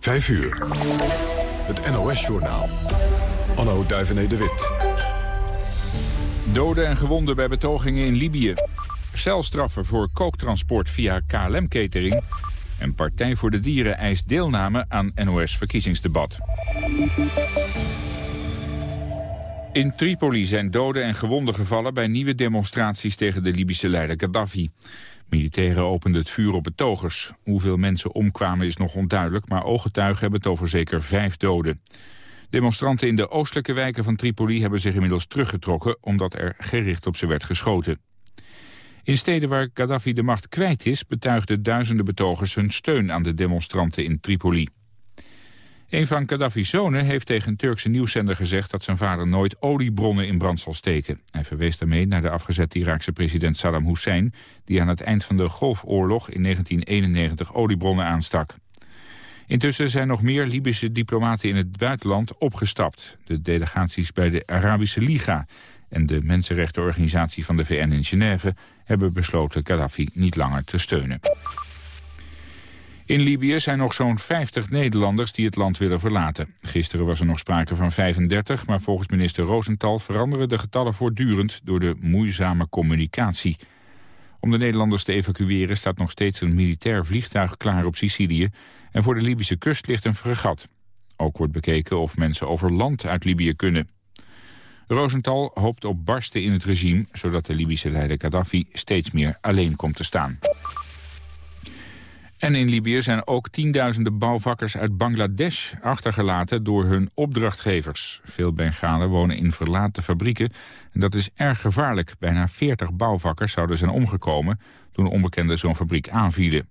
5 uur. Het NOS-journaal. Anno Duivené de Wit. Doden en gewonden bij betogingen in Libië. Celstraffen voor kooktransport via KLM-catering. En Partij voor de Dieren eist deelname aan NOS-verkiezingsdebat. In Tripoli zijn doden en gewonden gevallen bij nieuwe demonstraties tegen de Libische leider Gaddafi. Militairen openden het vuur op betogers. Hoeveel mensen omkwamen is nog onduidelijk, maar ooggetuigen hebben het over zeker vijf doden. Demonstranten in de oostelijke wijken van Tripoli hebben zich inmiddels teruggetrokken omdat er gericht op ze werd geschoten. In steden waar Gaddafi de macht kwijt is, betuigden duizenden betogers hun steun aan de demonstranten in Tripoli. Een van Gaddafi's zonen heeft tegen een Turkse nieuwszender gezegd dat zijn vader nooit oliebronnen in brand zal steken. Hij verwees daarmee naar de afgezette Iraakse president Saddam Hussein, die aan het eind van de Golfoorlog in 1991 oliebronnen aanstak. Intussen zijn nog meer Libische diplomaten in het buitenland opgestapt. De delegaties bij de Arabische Liga en de mensenrechtenorganisatie van de VN in Genève hebben besloten Gaddafi niet langer te steunen. In Libië zijn nog zo'n 50 Nederlanders die het land willen verlaten. Gisteren was er nog sprake van 35, maar volgens minister Rosenthal veranderen de getallen voortdurend door de moeizame communicatie. Om de Nederlanders te evacueren staat nog steeds een militair vliegtuig klaar op Sicilië en voor de Libische kust ligt een fregat. Ook wordt bekeken of mensen over land uit Libië kunnen. Rosenthal hoopt op barsten in het regime, zodat de Libische leider Gaddafi steeds meer alleen komt te staan. En in Libië zijn ook tienduizenden bouwvakkers uit Bangladesh achtergelaten door hun opdrachtgevers. Veel Bengalen wonen in verlaten fabrieken en dat is erg gevaarlijk. Bijna 40 bouwvakkers zouden zijn omgekomen toen onbekenden zo'n fabriek aanvielen.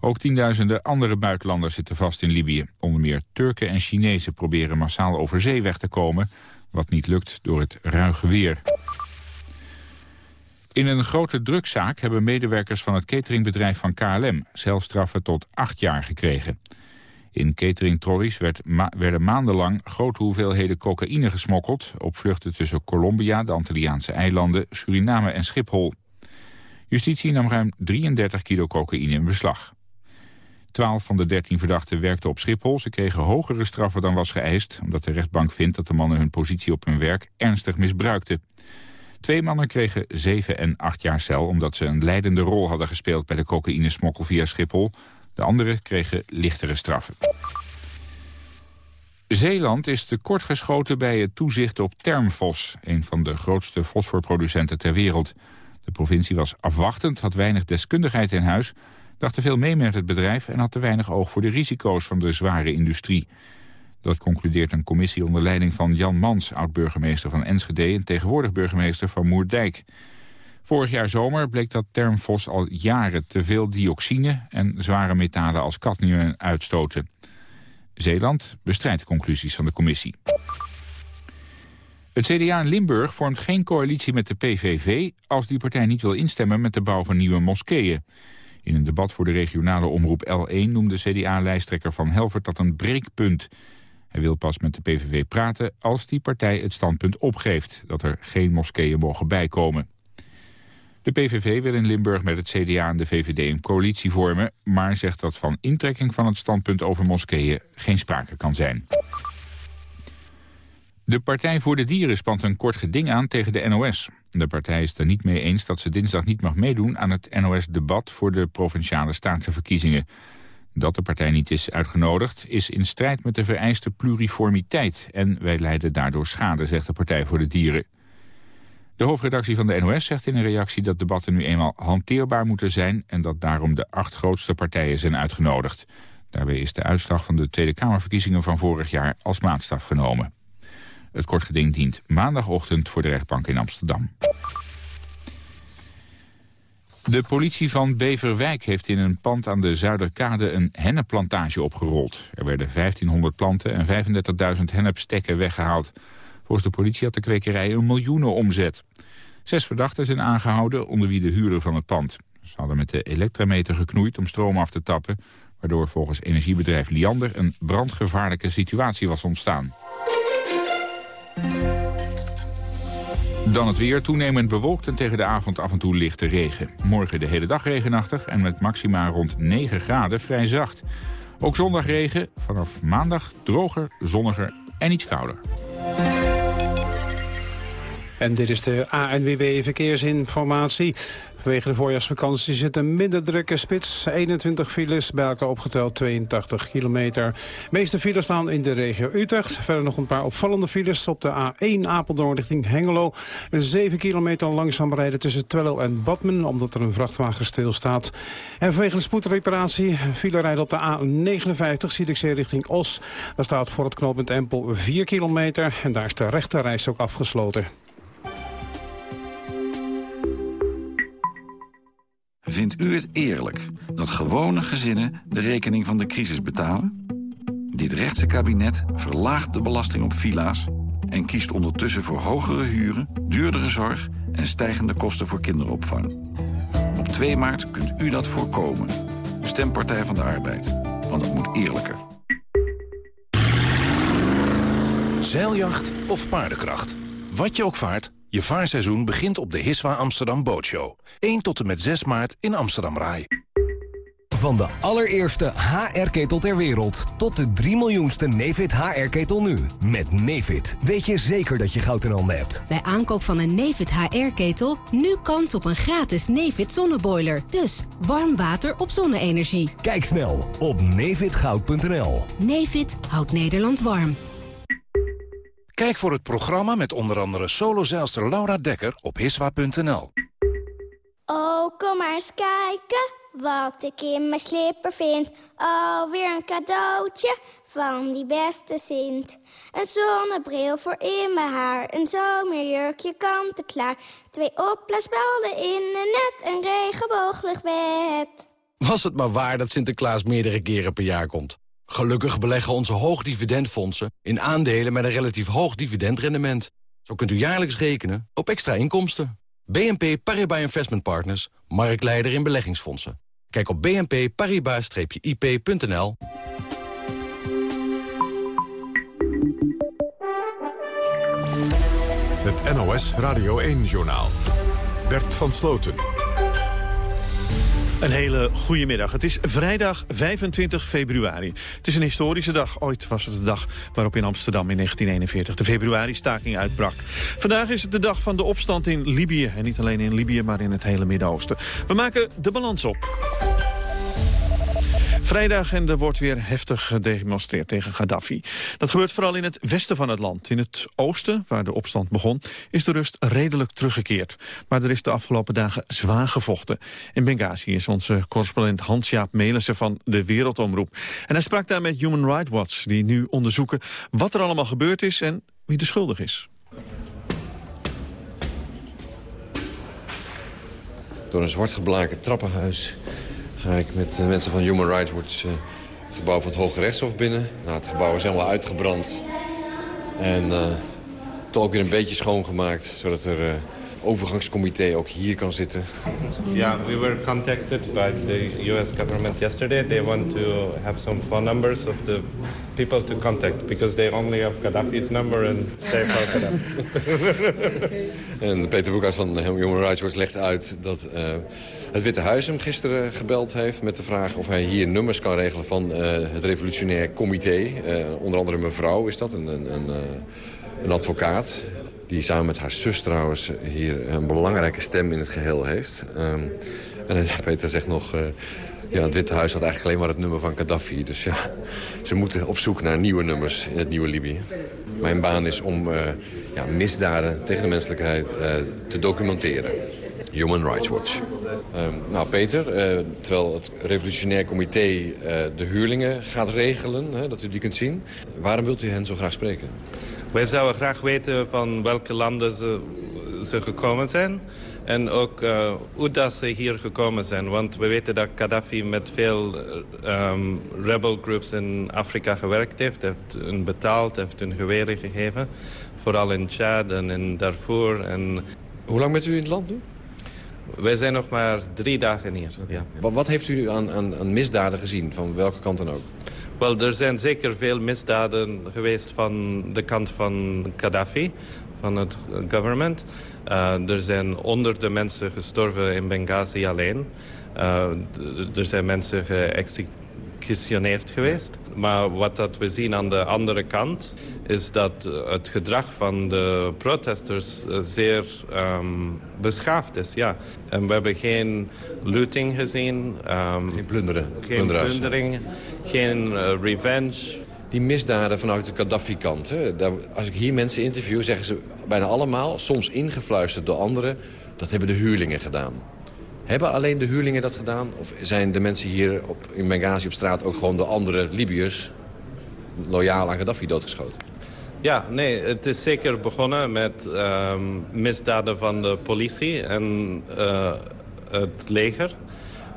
Ook tienduizenden andere buitenlanders zitten vast in Libië. Onder meer Turken en Chinezen proberen massaal over zee weg te komen... wat niet lukt door het ruige weer. In een grote drugzaak hebben medewerkers van het cateringbedrijf van KLM... zelfstraffen tot acht jaar gekregen. In cateringtrollies werd werden maandenlang grote hoeveelheden cocaïne gesmokkeld... op vluchten tussen Colombia, de Antilliaanse eilanden, Suriname en Schiphol. Justitie nam ruim 33 kilo cocaïne in beslag. Twaalf van de dertien verdachten werkten op Schiphol. Ze kregen hogere straffen dan was geëist... omdat de rechtbank vindt dat de mannen hun positie op hun werk ernstig misbruikten. Twee mannen kregen zeven en acht jaar cel... omdat ze een leidende rol hadden gespeeld bij de cocaïnesmokkel via Schiphol. De anderen kregen lichtere straffen. Zeeland is tekortgeschoten bij het toezicht op Termfos... een van de grootste fosforproducenten ter wereld. De provincie was afwachtend, had weinig deskundigheid in huis... dacht te veel mee met het bedrijf... en had te weinig oog voor de risico's van de zware industrie. Dat concludeert een commissie onder leiding van Jan Mans, oud-burgemeester van Enschede en tegenwoordig burgemeester van Moerdijk. Vorig jaar zomer bleek dat termfos al jaren te veel dioxine en zware metalen als cadmium uitstoten. Zeeland bestrijdt de conclusies van de commissie. Het CDA in Limburg vormt geen coalitie met de PVV... als die partij niet wil instemmen met de bouw van nieuwe moskeeën. In een debat voor de regionale omroep L1 noemde CDA-lijsttrekker Van Helvert dat een breekpunt. Hij wil pas met de PVV praten als die partij het standpunt opgeeft... dat er geen moskeeën mogen bijkomen. De PVV wil in Limburg met het CDA en de VVD een coalitie vormen... maar zegt dat van intrekking van het standpunt over moskeeën geen sprake kan zijn. De Partij voor de Dieren spant een kort geding aan tegen de NOS. De partij is er niet mee eens dat ze dinsdag niet mag meedoen aan het NOS-debat... voor de Provinciale Statenverkiezingen. Dat de partij niet is uitgenodigd is in strijd met de vereiste pluriformiteit... en wij leiden daardoor schade, zegt de Partij voor de Dieren. De hoofdredactie van de NOS zegt in een reactie dat debatten nu eenmaal hanteerbaar moeten zijn... en dat daarom de acht grootste partijen zijn uitgenodigd. Daarbij is de uitslag van de Tweede Kamerverkiezingen van vorig jaar als maatstaf genomen. Het kortgeding dient maandagochtend voor de rechtbank in Amsterdam. De politie van Beverwijk heeft in een pand aan de Zuiderkade een hennenplantage opgerold. Er werden 1500 planten en 35.000 hennepstekken weggehaald. Volgens de politie had de kwekerij een miljoenen omzet. Zes verdachten zijn aangehouden, onder wie de huurder van het pand. Ze hadden met de elektrometer geknoeid om stroom af te tappen... waardoor volgens energiebedrijf Liander een brandgevaarlijke situatie was ontstaan. Dan het weer, toenemend bewolkt en tegen de avond af en toe lichte regen. Morgen de hele dag regenachtig en met maxima rond 9 graden vrij zacht. Ook zondag regen, vanaf maandag droger, zonniger en iets kouder. En dit is de ANWB Verkeersinformatie. Vanwege de voorjaarsvakantie zit een minder drukke spits. 21 files, bij elkaar opgeteld 82 kilometer. De meeste files staan in de regio Utrecht. Verder nog een paar opvallende files op de A1 Apeldoorn richting Hengelo. Een 7 kilometer langzaam rijden tussen Twello en Badmen... omdat er een vrachtwagen stilstaat. En vanwege een spoedreparatie file rijden op de A59 Zierikzee richting Os. Daar staat voor het knooppunt Empel 4 kilometer... en daar is de rechterreis ook afgesloten. Vindt u het eerlijk dat gewone gezinnen de rekening van de crisis betalen? Dit rechtse kabinet verlaagt de belasting op villa's... en kiest ondertussen voor hogere huren, duurdere zorg... en stijgende kosten voor kinderopvang. Op 2 maart kunt u dat voorkomen. Stem Partij van de Arbeid, want het moet eerlijker. Zeiljacht of paardenkracht. Wat je ook vaart, je vaarseizoen begint op de Hiswa Amsterdam Bootshow. 1 tot en met 6 maart in Amsterdam Rai. Van de allereerste HR-ketel ter wereld tot de 3 miljoenste Nefit HR-ketel nu. Met Nefit weet je zeker dat je goud in handen hebt. Bij aankoop van een Nefit HR-ketel nu kans op een gratis Nefit zonneboiler. Dus warm water op zonne-energie. Kijk snel op nefitgoud.nl. Nefit houdt Nederland warm. Kijk voor het programma met onder andere solozeilster Laura Dekker op hiswa.nl. Oh, kom maar eens kijken wat ik in mijn slipper vind. Alweer een cadeautje van die beste Sint. Een zonnebril voor in mijn haar, een zomerjurkje kant-en-klaar. Twee opblaasballen in een net, een regenbooglig bed. Was het maar waar dat Sinterklaas meerdere keren per jaar komt. Gelukkig beleggen onze hoogdividendfondsen in aandelen met een relatief hoog dividendrendement. Zo kunt u jaarlijks rekenen op extra inkomsten. BNP Paribas Investment Partners, marktleider in beleggingsfondsen. Kijk op bnpparibas-ip.nl. Het NOS Radio 1-journaal. Bert van Sloten. Een hele goede middag. Het is vrijdag 25 februari. Het is een historische dag. Ooit was het de dag waarop in Amsterdam in 1941 de februari-staking uitbrak. Vandaag is het de dag van de opstand in Libië. En niet alleen in Libië, maar in het hele Midden-Oosten. We maken de balans op. Vrijdag en er wordt weer heftig gedemonstreerd tegen Gaddafi. Dat gebeurt vooral in het westen van het land. In het oosten, waar de opstand begon, is de rust redelijk teruggekeerd. Maar er is de afgelopen dagen zwaar gevochten. In Benghazi is onze correspondent Hans-Jaap Melissen van de Wereldomroep. En hij sprak daar met Human Rights Watch, die nu onderzoeken wat er allemaal gebeurd is en wie de schuldig is. Door een zwart geblakerd trappenhuis ga ik met de mensen van Human Rights Watch uh, het gebouw van het Hoge Rechtshof binnen. Nou, het gebouw is helemaal uitgebrand. En toch ook weer een beetje schoongemaakt, zodat er overgangscomité ook hier kan zitten. Yeah, we were contacted by the US government yesterday. They want to have some phone numbers of the people to contact because they only have Gaddafi's number and say for Gaddafi. en Peter Boekhuis van Human Rights Watch legt uit dat uh, het Witte Huis hem gisteren gebeld heeft... met de vraag of hij hier nummers kan regelen van uh, het revolutionair comité. Uh, onder andere mevrouw is dat, een, een, een, een advocaat die samen met haar zus trouwens hier een belangrijke stem in het geheel heeft. Um, en Peter zegt nog... Ja, het Witte Huis had eigenlijk alleen maar het nummer van Gaddafi. Dus ja, ze moeten op zoek naar nieuwe nummers in het nieuwe Libië. Mijn baan is om ja, misdaden tegen de menselijkheid te documenteren. Human Rights Watch. Um, nou, Peter, uh, terwijl het revolutionair comité uh, de huurlingen gaat regelen, hè, dat u die kunt zien. Waarom wilt u hen zo graag spreken? Wij zouden graag weten van welke landen ze, ze gekomen zijn. En ook uh, hoe dat ze hier gekomen zijn. Want we weten dat Gaddafi met veel um, rebel groups in Afrika gewerkt heeft. Hij heeft hun betaald, heeft hun geweren gegeven. Vooral in Chad en in Darfur. En... Hoe lang bent u in het land nu? Wij zijn nog maar drie dagen hier. Ja. Wat, heeft u aan, aan, aan misdaden gezien, van welke kant dan ook? Wel, er zijn zeker veel misdaden geweest van de kant van Gaddafi, van het government. Uh, er zijn honderden mensen gestorven in Benghazi alleen. Uh, er zijn mensen geëxecuteerd geweest. Maar wat dat we zien aan de andere kant is dat het gedrag van de protesters zeer um, beschaafd is. Ja. En we hebben geen looting gezien. Um, geen plunderen. Geen plundering, geen uh, revenge. Die misdaden vanuit de Gaddafi-kant. Als ik hier mensen interview, zeggen ze bijna allemaal... soms ingefluisterd door anderen, dat hebben de huurlingen gedaan. Hebben alleen de huurlingen dat gedaan? Of zijn de mensen hier op, in Benghazi op straat ook gewoon de andere Libiërs... loyaal aan Gaddafi doodgeschoten? Ja, nee, het is zeker begonnen met um, misdaden van de politie en uh, het leger.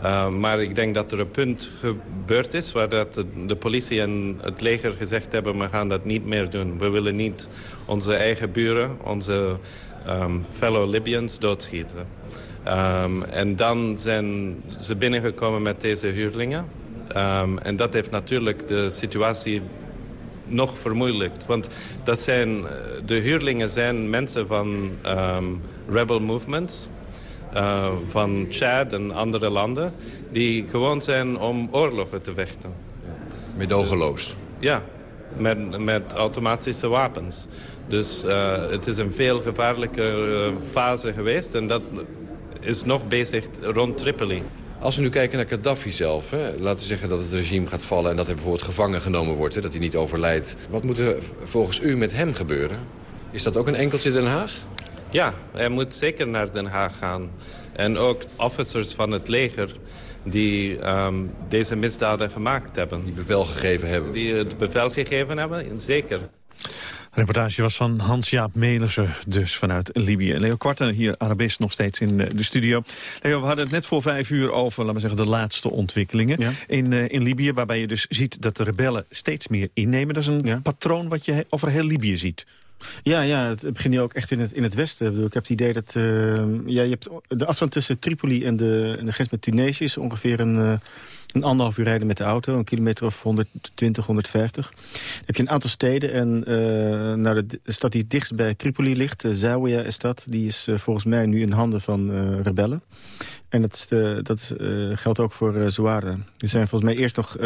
Uh, maar ik denk dat er een punt gebeurd is waar dat de, politie en het leger gezegd hebben... we gaan dat niet meer doen. We willen niet onze eigen buren, onze um, fellow Libyans doodschieten. Um, en dan zijn ze binnengekomen met deze huurlingen. Um, en dat heeft natuurlijk de situatie nog vermoeilijkt. Want dat zijn, de huurlingen zijn mensen van um, rebel movements... Uh, van Chad en andere landen... die gewoon zijn om oorlogen te vechten. Medogeloos. Ja, met, met automatische wapens. Dus uh, het is een veel gevaarlijker fase geweest... en dat is nog bezig rond Tripoli. Als we nu kijken naar Gaddafi zelf, hè, laten we zeggen dat het regime gaat vallen... en dat hij bijvoorbeeld gevangen genomen wordt, hè, dat hij niet overlijdt. Wat moet er volgens u met hem gebeuren? Is dat ook een enkeltje Den Haag? Ja, hij moet zeker naar Den Haag gaan. En ook officers van het leger die um, deze misdaden gemaakt hebben. Die bevel gegeven hebben. Die het bevel gegeven hebben, zeker. Reportage was van Hans-Jaap Melissen, dus vanuit Libië. Leo Kwarten hier Arabist nog steeds in eh, de studio. Leo, we hadden het net voor vijf uur over, laten we zeggen, de laatste ontwikkelingen in, uh, in Libië. Waarbij je dus ziet dat de rebellen steeds meer innemen. Dat is een patroon wat je over heel Libië ziet. Ja, ja, het begint nu ook echt in het, in het westen. Ik, ik heb het idee dat uh, ja, je hebt de afstand tussen Tripoli en de, en de grens met Tunesië is ongeveer een, uh, een anderhalf uur rijden met de auto. Een kilometer of 120, 150. Dan heb je een aantal steden. En uh, nou, de, stad die dichtst bij Tripoli ligt, uh, Zawiya is dat. Die is volgens mij nu in handen van rebellen. En dat, dat geldt ook voor Zouare. Er zijn volgens mij eerst nog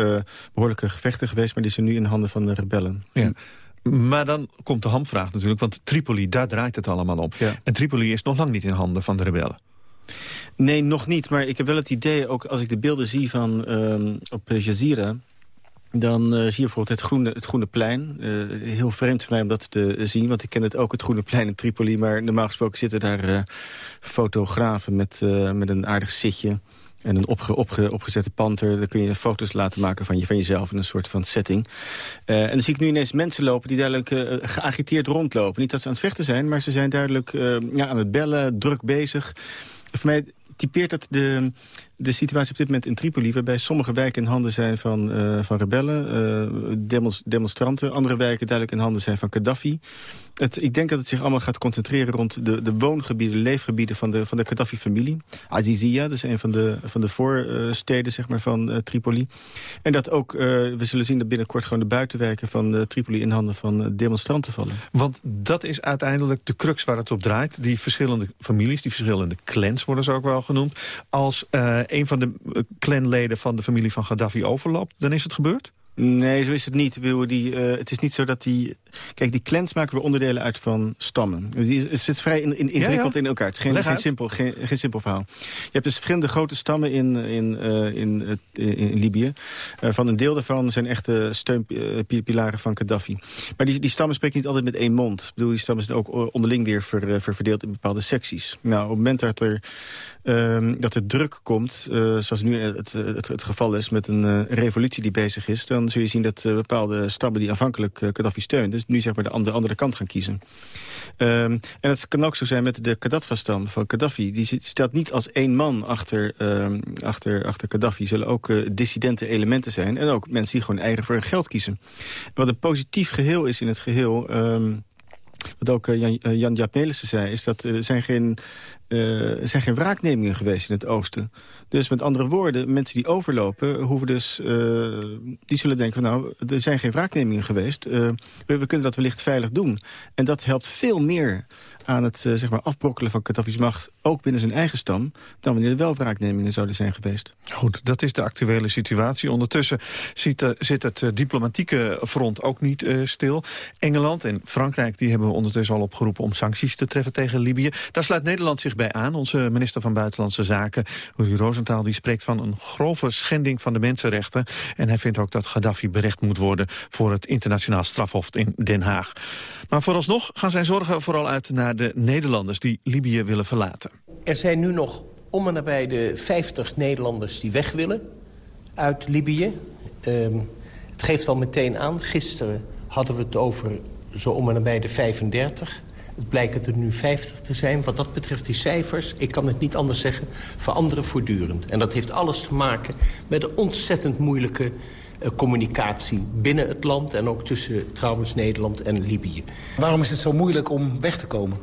behoorlijke gevechten geweest... maar die zijn nu in handen van de rebellen. Ja. Maar dan komt de hamvraag natuurlijk, want Tripoli, daar draait het allemaal om. En Tripoli is nog lang niet in handen van de rebellen. Nee, nog niet. Maar ik heb wel het idee, ook als ik de beelden zie van um, op Jazeera... Dan uh, zie je bijvoorbeeld het groene, het groene plein. Uh, heel vreemd voor mij om dat te zien, want ik ken het ook, het groene plein in Tripoli. Maar normaal gesproken zitten daar fotografen met, met een aardig zitje en een opge, opge, opgezette panter. Daar kun je foto's laten maken van, je, van jezelf in een soort van setting. En dan zie ik nu ineens mensen lopen die duidelijk geagiteerd rondlopen. Niet dat ze aan het vechten zijn, maar ze zijn duidelijk ja, aan het bellen, druk bezig. Voor mij typeert dat de, de situatie op dit moment in Tripoli... waarbij sommige wijken in handen zijn van, uh, van rebellen, uh, demonstranten... andere wijken duidelijk in handen zijn van Gaddafi. Het, ik denk dat het zich allemaal gaat concentreren rond de, de woongebieden, leefgebieden van de, van de Gaddafi-familie. Azizia, dat is een van de, van de voorsteden zeg maar, van uh, Tripoli. En dat ook, we zullen zien dat binnenkort gewoon de buitenwijken van Tripoli in handen van demonstranten vallen. Want dat is uiteindelijk de crux waar het op draait. Die verschillende families, die verschillende clans worden ze ook wel genoemd. Als een van de eh, clanleden van de familie van Gaddafi overloopt, dan is het gebeurd? Nee, zo is het niet. Die, uh, het is niet zo dat die... Kijk, die clans maken we onderdelen uit van stammen. Die, het zit vrij in, in, ingewikkeld in elkaar. Het is geen, geen, simpel, geen, geen, simpel verhaal. Je hebt dus verschillende grote stammen in, in, uh, in, Libië. Uh, van een deel daarvan zijn echte steunpilaren van Gaddafi. Maar die, die stammen spreken niet altijd met één mond. Ik bedoel, die stammen zijn ook onderling weer ver, ver verdeeld in bepaalde secties. Nou, op het moment dat er, ehm, dat er druk komt, zoals nu het, het, het, geval is... met een revolutie die bezig is... dan zul je zien dat bepaalde stammen die aanvankelijk Gaddafi steunen... nu zeg maar de andere, andere kant gaan kiezen. Um, en het kan ook zo zijn met de Gaddafi-stam van Gaddafi. Die stelt niet als één man achter, um, achter, achter Gaddafi. zullen ook uh, dissidente elementen zijn. En ook mensen die gewoon eigen voor hun geld kiezen. Wat een positief geheel is in het geheel... Um, wat ook Jan, Jan Jaap Nelissen zei, is dat er zijn geen zijn geen wraaknemingen geweest in het oosten. Dus met andere woorden, mensen die overlopen, hoeven dus, die zullen denken van nou, er zijn geen wraaknemingen geweest. We, we, kunnen dat wellicht veilig doen. En dat helpt veel meer aan het uh, zeg maar afbrokkelen van Gaddafi's macht... ook binnen zijn eigen stam, dan wanneer er wel wraaknemingen zouden zijn geweest. Goed, dat is de actuele situatie. Ondertussen zit, uh, zit het uh, diplomatieke front ook niet stil. Engeland en Frankrijk die hebben ondertussen al opgeroepen... om sancties te treffen tegen Libië. Daar sluit Nederland zich bij aan. Onze minister van Buitenlandse Zaken, Rudy Rosenthal... die spreekt van een grove schending van de mensenrechten. En hij vindt ook dat Gaddafi berecht moet worden... voor het internationaal strafhof in Den Haag. Maar vooralsnog gaan zijn zorgen vooral uit naar de Nederlanders die Libië willen verlaten. Er zijn nu nog om en nabij de 50 Nederlanders die weg willen uit Libië. Um, het geeft al meteen aan. Gisteren hadden we het over zo om en nabij de 35. Het blijkt er nu 50 te zijn. Wat dat betreft die cijfers, ik kan het niet anders zeggen, veranderen voortdurend. En dat heeft alles te maken met de ontzettend moeilijke communicatie binnen het land... en ook tussen trouwens Nederland en Libië. Waarom is het zo moeilijk om weg te komen?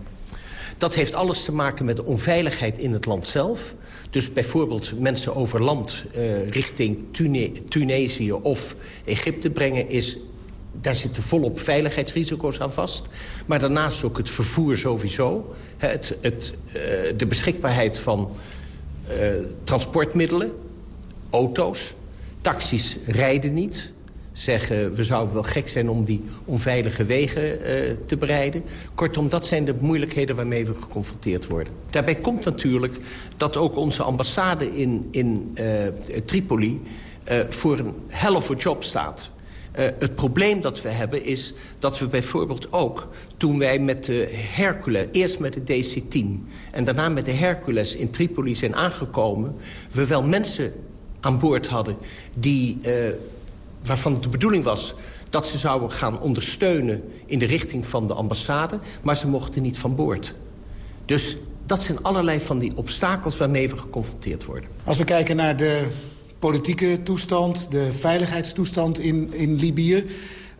Dat heeft alles te maken met de onveiligheid in het land zelf. Dus bijvoorbeeld mensen over land uh, richting Tune Tunesië of Egypte brengen... is daar zitten volop veiligheidsrisico's aan vast. Maar daarnaast ook het vervoer sowieso. Het, het, uh, de beschikbaarheid van uh, transportmiddelen, auto's. Taxis rijden niet. Zeggen, we zouden wel gek zijn om die onveilige wegen uh, te bereiden. Kortom, dat zijn de moeilijkheden waarmee we geconfronteerd worden. Daarbij komt natuurlijk dat ook onze ambassade in, in uh, Tripoli... Uh, voor een hell of a job staat. Het probleem dat we hebben is dat we bijvoorbeeld ook... toen wij met de Hercules, eerst met de DC-10... en daarna met de Hercules in Tripoli zijn aangekomen... we wel mensen aan boord hadden die, uh, waarvan de bedoeling was dat ze zouden gaan ondersteunen in de richting van de ambassade... maar ze mochten niet van boord. Dus dat zijn allerlei van die obstakels waarmee we geconfronteerd worden. Als we kijken naar de politieke toestand, de veiligheidstoestand in, in Libië...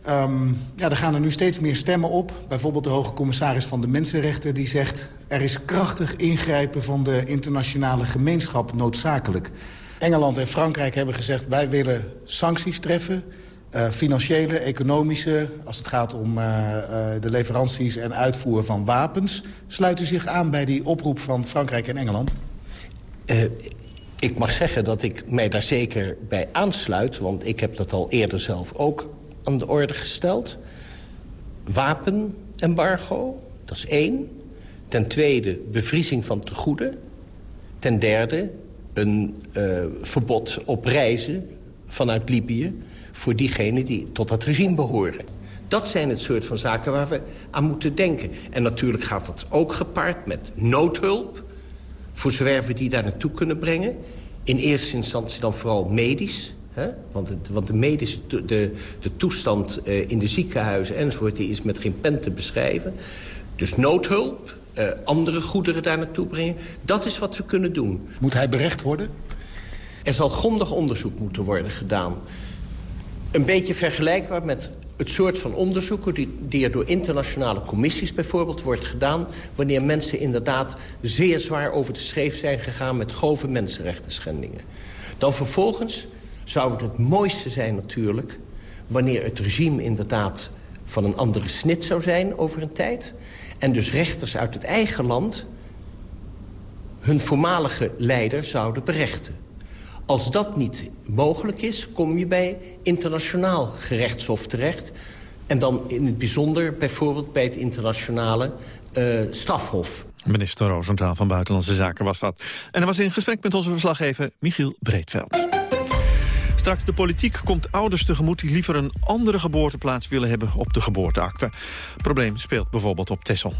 Um, ja, er gaan er nu steeds meer stemmen op. Bijvoorbeeld de hoge commissaris van de Mensenrechten die zegt... er is krachtig ingrijpen van de internationale gemeenschap noodzakelijk. Engeland en Frankrijk hebben gezegd... wij willen sancties treffen, uh, financiële, economische... als het gaat om uh, uh, de leveranties en uitvoer van wapens. Sluit u zich aan bij die oproep van Frankrijk en Engeland? ik mag zeggen dat ik mij daar zeker bij aansluit... want ik heb dat al eerder zelf ook aan de orde gesteld. Wapenembargo, dat is één. Ten tweede, bevriezing van tegoeden. Ten derde, een uh, verbod op reizen vanuit Libië... voor diegenen die tot dat regime behoren. Dat zijn het soort van zaken waar we aan moeten denken. En natuurlijk gaat dat ook gepaard met noodhulp... voor we die daar naartoe kunnen brengen. In eerste instantie dan vooral medisch... Want, het, want de medische de, de toestand uh, in de ziekenhuizen enzovoort... die is met geen pen te beschrijven. Dus noodhulp, uh, andere goederen daar naartoe brengen. Dat is wat we kunnen doen. Moet hij berecht worden? Er zal grondig onderzoek moeten worden gedaan. Een beetje vergelijkbaar met het soort van onderzoeken... Die, die er door internationale commissies bijvoorbeeld wordt gedaan... wanneer mensen inderdaad zeer zwaar over de schreef zijn gegaan... met grove mensenrechten schendingen. Dan vervolgens zou het het mooiste zijn natuurlijk... wanneer het regime inderdaad van een andere snit zou zijn over een tijd... en dus rechters uit het eigen land hun voormalige leider zouden berechten. Als dat niet mogelijk is, kom je bij internationaal gerechtshof terecht... en dan in het bijzonder bijvoorbeeld bij het internationale uh, strafhof. Minister Roosentaal van Buitenlandse Zaken was dat. En hij was in gesprek met onze verslaggever Michiel Breedveld. Straks de politiek komt ouders tegemoet die liever een andere geboorteplaats willen hebben op de geboorteakte. probleem speelt bijvoorbeeld op Texel.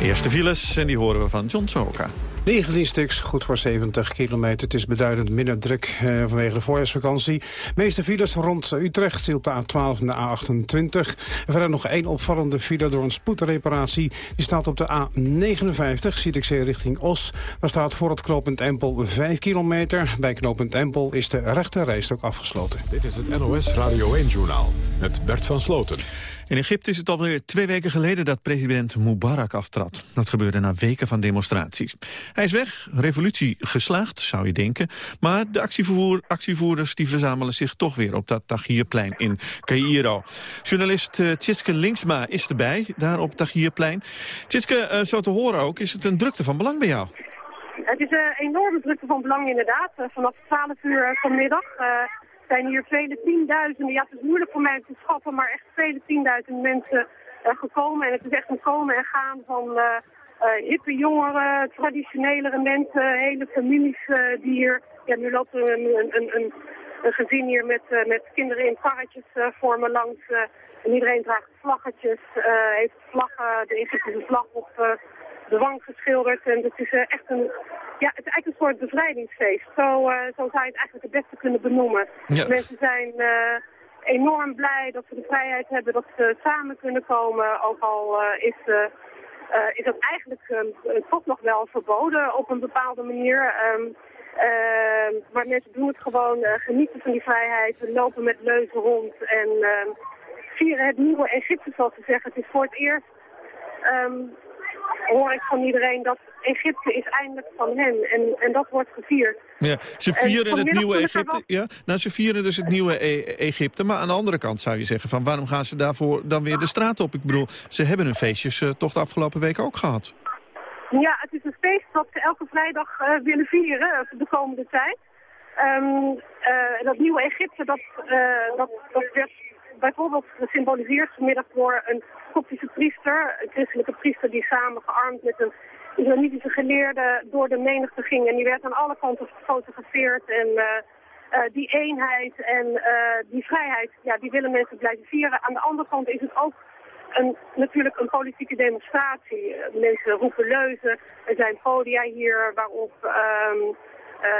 Eerste files, en die horen we van John Soka. 19 stuks, goed voor 70 kilometer. Het is beduidend minder druk eh, vanwege de voorjaarsvakantie. Meeste files rond Utrecht, op de A12 en de A28. En verder nog één opvallende file door een spoedreparatie. Die staat op de A59, Zierikzee richting Os. Daar staat voor het knooppunt Empel 5 kilometer. Bij knooppunt Empel is de rechte rijstok afgesloten. Dit is het NOS Radio 1-journaal met Bert van Sloten. In Egypte is het alweer twee weken geleden dat president Mubarak aftrad. Dat gebeurde na weken van demonstraties. Hij is weg, revolutie geslaagd, zou je denken. Maar de actievoer, actievoerders die verzamelen zich toch weer op dat Tahrirplein in Cairo. Journalist uh, Tjitske Linksma is erbij, daar op Tahrirplein. Tjitske, uh, zo te horen ook, is het een drukte van belang bij jou? Het is een enorme drukte van belang inderdaad. Vanaf 12 uur vanmiddag zijn hier vele tienduizenden, ja het is moeilijk voor mij te schatten, maar echt vele tienduizenden mensen uh, gekomen. En het is echt een komen en gaan van uh, uh, hippe jongeren, traditionelere mensen, hele families die hier... Ja, nu loopt er een, een, een, een gezin hier met, met kinderen in karretjes voor me langs. en iedereen draagt vlaggetjes, heeft vlaggen, de Egyptische vlag op de wang geschilderd. En het is echt een ja, het is eigenlijk een soort bevrijdingsfeest. Zo, uh, zo zou je het eigenlijk het beste kunnen benoemen. Mensen zijn uh, enorm blij dat ze de vrijheid hebben, dat ze samen kunnen komen. Ook al uh, is, is dat eigenlijk toch nog wel verboden op een bepaalde manier. Um, maar mensen doen het gewoon, genieten van die vrijheid, lopen met leuzen rond en ehm, vieren het nieuwe Egypte, zoals ze zeggen. Het is voor het eerst um, hoor ik van iedereen dat Egypte is eindelijk van hen. En, en dat wordt gevierd. Ja, ze vieren het nieuwe Egypte. Ja, nou, ze vieren dus het nieuwe e Egypte. Maar aan de andere kant zou je zeggen van waarom gaan ze daarvoor dan weer de straat op? Ik bedoel, ze hebben hun feestjes uh, toch de afgelopen weken ook gehad. Ja, het is een feest dat ze elke vrijdag uh, willen vieren uh, de komende tijd. Um, dat nieuwe Egypte, dat, dat, dat werd bijvoorbeeld gesymboliseerd vanmiddag door een koptische priester, een christelijke priester die samen gearmd met een islamitische geleerde door de menigte ging. En die werd aan alle kanten gefotografeerd en uh, uh, die eenheid en uh, die vrijheid, ja, die willen mensen blijven vieren. Aan de andere kant is het ook een, natuurlijk een politieke demonstratie. mensen roepen leuzen, er zijn podia hier waarop um,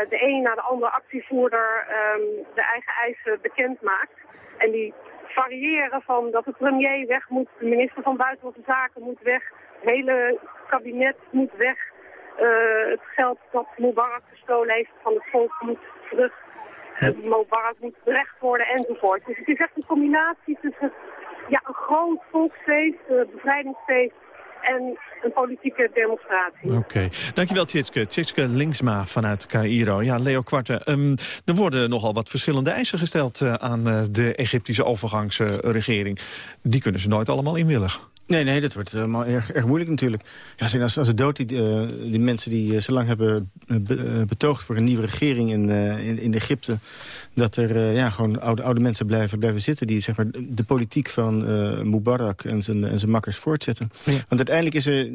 de een na de andere actievoerder um, de eigen eisen bekend maakt. En die variëren van dat de premier weg moet, de minister van Buitenlandse Zaken moet weg, het hele kabinet moet weg. Uh, het geld dat Mubarak gestolen heeft van het volk moet terug. Uh, Mubarak moet berecht worden enzovoort. Dus het is echt een combinatie tussen ja, een groot volksfeest, uh, bevrijdingsfeest en een politieke demonstratie. Oké, dankjewel Tjitske. Tjitske Linksma vanuit Cairo. Ja, Leo Kwarte, um, er worden nogal wat verschillende eisen gesteld uh, aan uh, de Egyptische overgangsregering. Die kunnen ze nooit allemaal inwilligen. Nee, nee, dat wordt helemaal erg, erg moeilijk natuurlijk. Ja, als, als de dood die, uh, die mensen die uh, zo lang hebben be, betoogd voor een nieuwe regering in, uh, in, in Egypte... dat er ja, gewoon oude, oude mensen blijven, blijven zitten... die zeg maar, de politiek van Mubarak en zijn, en zijn makkers voortzetten. Ja. Want uiteindelijk is er...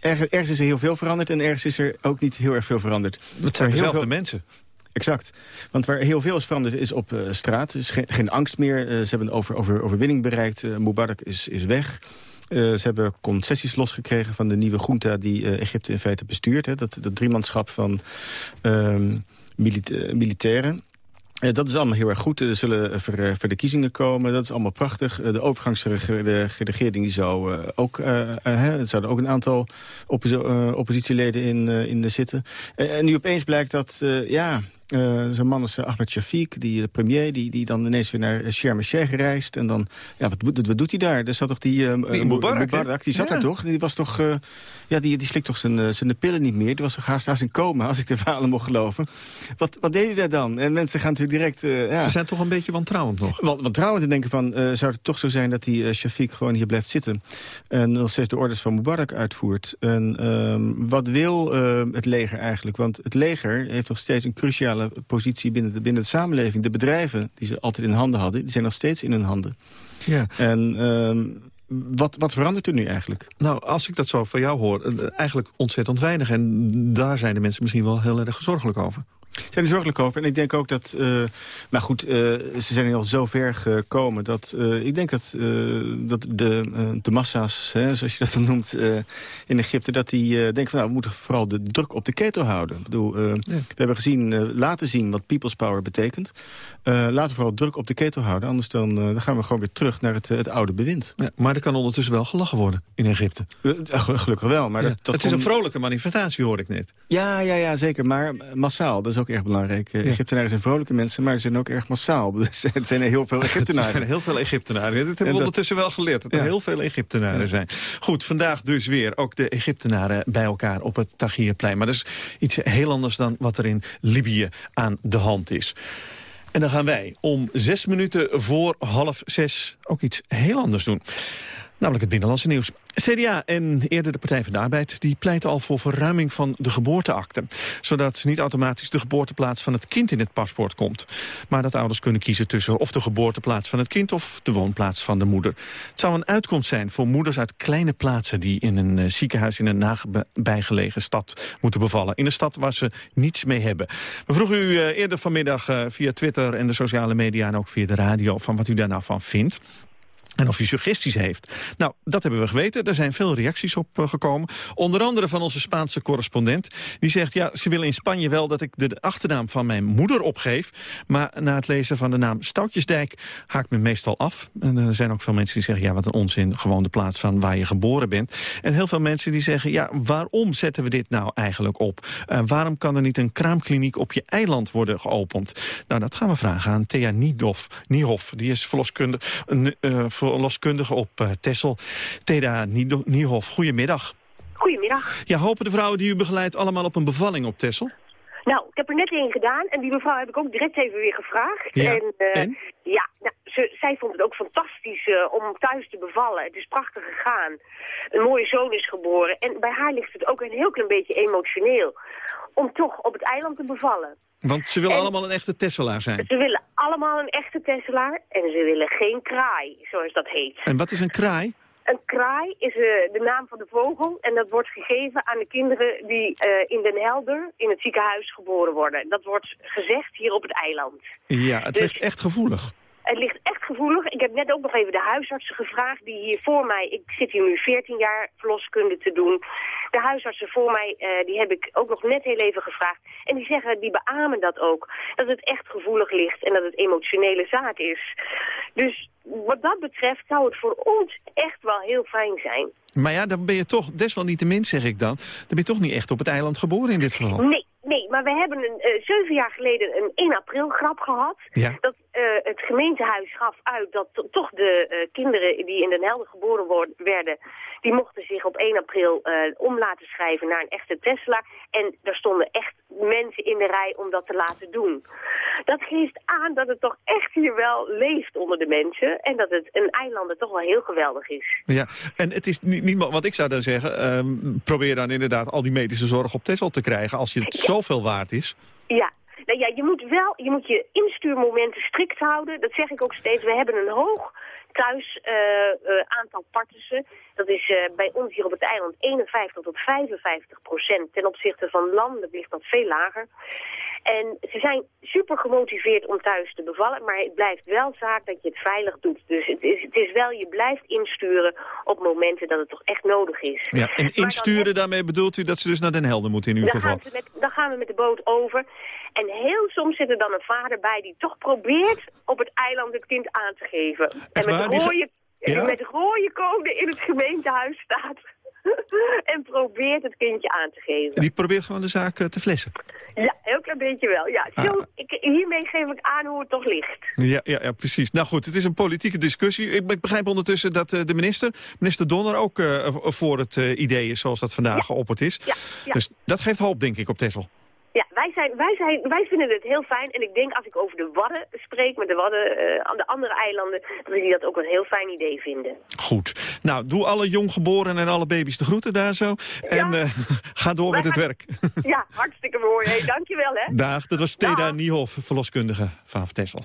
ergens is er heel veel veranderd en ergens is er ook niet heel erg veel veranderd. Het zijn dezelfde veel... mensen. Exact. Want waar heel veel is veranderd is op uh, straat. Is geen, geen angst meer. Uh, ze hebben over, over, overwinning bereikt. Uh, Mubarak is, is weg. ze hebben concessies losgekregen van de nieuwe junta die Egypte in feite bestuurt. Hè. Dat, dat driemanschap van ehm, milita militairen. Dat is allemaal heel erg goed. Er zullen ver, verkiezingen komen. Dat is allemaal prachtig. De overgangsregering zou ook... er zouden ook een aantal opposi oppositieleden in, in zitten. en nu opeens blijkt dat... ja, uh, Zo'n man is Ahmed Shafiq, die de premier, die, die dan ineens weer naar Sharm el-Sheikh reist. En dan, ja, wat, wat doet hij daar? Er zat toch die, uh, die Mubarak, Mubarak die zat ja. daar toch? Die was toch, uh, ja, die, die slikt toch zijn, zijn pillen niet meer. Die was toch haast, haast in coma, als ik de verhalen mocht geloven. Wat, wat deed hij daar dan? En mensen gaan natuurlijk direct... ja. Ze zijn toch een beetje wantrouwend nog? Wat, wantrouwend te denken van, zou het toch zo zijn dat die Shafiq gewoon hier blijft zitten. En nog steeds de orders van Mubarak uitvoert. En ehm, wat wil het leger eigenlijk? Want het leger heeft nog steeds een cruciale positie binnen de, binnen de samenleving. De bedrijven die ze altijd in handen hadden, die zijn nog steeds in hun handen. Ja. En uh, wat, wat verandert er nu eigenlijk? Nou, als ik dat zo van jou hoor, eh, eigenlijk ontzettend weinig. En daar zijn de mensen misschien wel heel erg zorgelijk over zijn er zorgelijk over. En ik denk ook dat... Uh, maar goed, uh, ze zijn al zo ver gekomen... dat uh, ik denk dat, dat de, de massa's, hè, zoals je dat dan noemt in Egypte... dat die denken van nou, we moeten vooral de druk op de ketel houden. Ik bedoel, ja. We hebben gezien, laten zien wat people's power betekent. laten we vooral druk op de ketel houden. Anders dan, dan gaan we gewoon weer terug naar het, het oude bewind. Ja, maar er kan ondertussen wel gelachen worden in Egypte. gelukkig wel. Maar ja. dat, dat het is een vrolijke manifestatie, hoor ik net. Ja, ja, ja zeker. Maar massaal. Dat is ook erg belangrijk. Uh, Egyptenaren zijn vrolijke mensen, maar ze zijn ook erg massaal. Dus het zijn er heel veel Egyptenaren. er zijn heel veel Egyptenaren. Dat hebben we ondertussen wel geleerd, dat er heel veel Egyptenaren zijn. Goed, vandaag dus weer ook de Egyptenaren bij elkaar op het Tahrirplein. Maar dat is iets heel anders dan wat er in Libië aan de hand is. En dan gaan wij om zes minuten voor half zes ook iets heel anders doen. Namelijk het Binnenlandse Nieuws. CDA en eerder de Partij van de Arbeid die pleiten al voor verruiming van de geboorteakte. Zodat niet automatisch de geboorteplaats van het kind in het paspoort komt. Maar dat ouders kunnen kiezen tussen of de geboorteplaats van het kind of de woonplaats van de moeder. Het zou een uitkomst zijn voor moeders uit kleine plaatsen die in een eh, ziekenhuis in een nabijgelegen stad moeten bevallen. In een stad waar ze niets mee hebben. We vroegen u eh, eerder vanmiddag eh, via Twitter en de sociale media en ook via de radio van wat u daar nou van vindt. En of hij suggesties heeft. Nou, dat hebben we geweten. Er zijn veel reacties op uh, gekomen. Onder andere van onze Spaanse correspondent. Die zegt, ja, ze willen in Spanje wel dat ik de achternaam van mijn moeder opgeef. Maar na het lezen van de naam Stoutjesdijk haakt me meestal af. En er zijn ook veel mensen die zeggen, ja, wat een onzin. Gewoon de plaats van waar je geboren bent. En heel veel mensen die zeggen, ja, waarom zetten we dit nou eigenlijk op? Waarom kan er niet een kraamkliniek op je eiland worden geopend? Nou, dat gaan we vragen aan Thea. Niehoff die is verloskundige... Uh, verloskundige op uh, Tessel. Teda Niehoff, goedemiddag. Goedemiddag. Ja, hopen de vrouwen die u begeleidt allemaal op een bevalling op Tessel? Nou, ik heb er net één gedaan en die mevrouw heb ik ook direct even weer gevraagd. Ja. En, uh, ja nou, ze, zij vond het ook fantastisch uh, om thuis te bevallen. Het is prachtig gegaan. Een mooie zoon is geboren. En bij haar ligt het ook een heel klein beetje emotioneel. Om toch op het eiland te bevallen. Want ze willen allemaal een echte Tesselaar zijn. Ze willen allemaal een echte Tesselaar en ze willen geen kraai, zoals dat heet. En wat is een kraai? Een kraai is uh, de naam van de vogel en dat wordt gegeven aan de kinderen die uh, in Den Helder in het ziekenhuis geboren worden. Dat wordt gezegd hier op het eiland. Ja, het dus, ligt echt gevoelig. Het ligt echt gevoelig. Ik heb net ook nog even de huisartsen gevraagd die hier voor mij... Ik zit hier nu 14 jaar verloskunde te doen. De huisartsen voor mij, uh, die heb ik ook nog net heel even gevraagd. En die zeggen, die beamen dat ook. Dat het echt gevoelig ligt en dat het emotionele zaak is. Dus wat dat betreft zou het voor ons echt wel heel fijn zijn. Maar ja, dan ben je toch, desalniettemin zeg ik dan... dan ben je toch niet echt op het eiland geboren in dit geval. Nee, Nee, maar we hebben een, uh, zeven jaar geleden een 1 april grap gehad. Ja. Dat uh, het gemeentehuis gaf uit dat toch de uh, kinderen die in Den Helder geboren worden, werden... die mochten zich op 1 april om laten schrijven naar een echte Tesla. En er stonden echt mensen in de rij om dat te laten doen. Dat geeft aan dat het toch echt hier wel leeft onder de mensen. En dat het een eilander toch wel heel geweldig is. Ja, en het is niet, niet wat ik zou dan zeggen... Um, probeer dan inderdaad al die medische zorg op Texel te krijgen... als je het ja. zoveel waard is. Ja, nou ja, je moet wel je, moet je instuurmomenten strikt houden. Dat zeg ik ook steeds. We hebben een hoog thuis uh, uh, aantal partissen. Dat is uh, bij ons hier op het eiland 51 tot 55 procent. Ten opzichte van landen ligt dat veel lager. En ze zijn super gemotiveerd om thuis te bevallen, maar het blijft wel zaak dat je het veilig doet. Dus het is, het is wel, je blijft insturen op momenten dat het toch echt nodig is. Ja, en insturen, dan, daarmee bedoelt u dat ze dus naar Den Helder moeten in uw dan geval? Gaan met, dan gaan we met de boot over. En heel soms zit er dan een vader bij die toch probeert op het eiland het kind aan te geven. Echt en met waar? rode, ja? met rode code in het gemeentehuis staat. en probeert het kindje aan te geven. Die probeert gewoon de zaak uh, te flessen? Ja, heel klein beetje wel. Ja, zo, Ah. ik, hiermee geef ik aan hoe het toch ligt. Ja, ja, ja, precies. Nou goed, het is een politieke discussie. Ik, ik begrijp ondertussen dat uh, de minister, minister Donner, ook uh, voor het idee is zoals dat vandaag ja. geopperd is. Ja, ja. Dus dat geeft hoop, denk ik, op Texel. Ja, wij, zijn, wij, zijn, wij vinden het heel fijn. En ik denk als ik over de Wadden spreek, met de Wadden uh, aan de andere eilanden, dat die dat ook een heel fijn idee vinden. Goed. Nou, doe alle jonggeboren en alle baby's de groeten daar zo. En uh, ga door wij met het werk. Ja, hartstikke mooi. Hey, dankjewel hè. Dag, dat was Teda Niehoff, verloskundige vanaf Texel.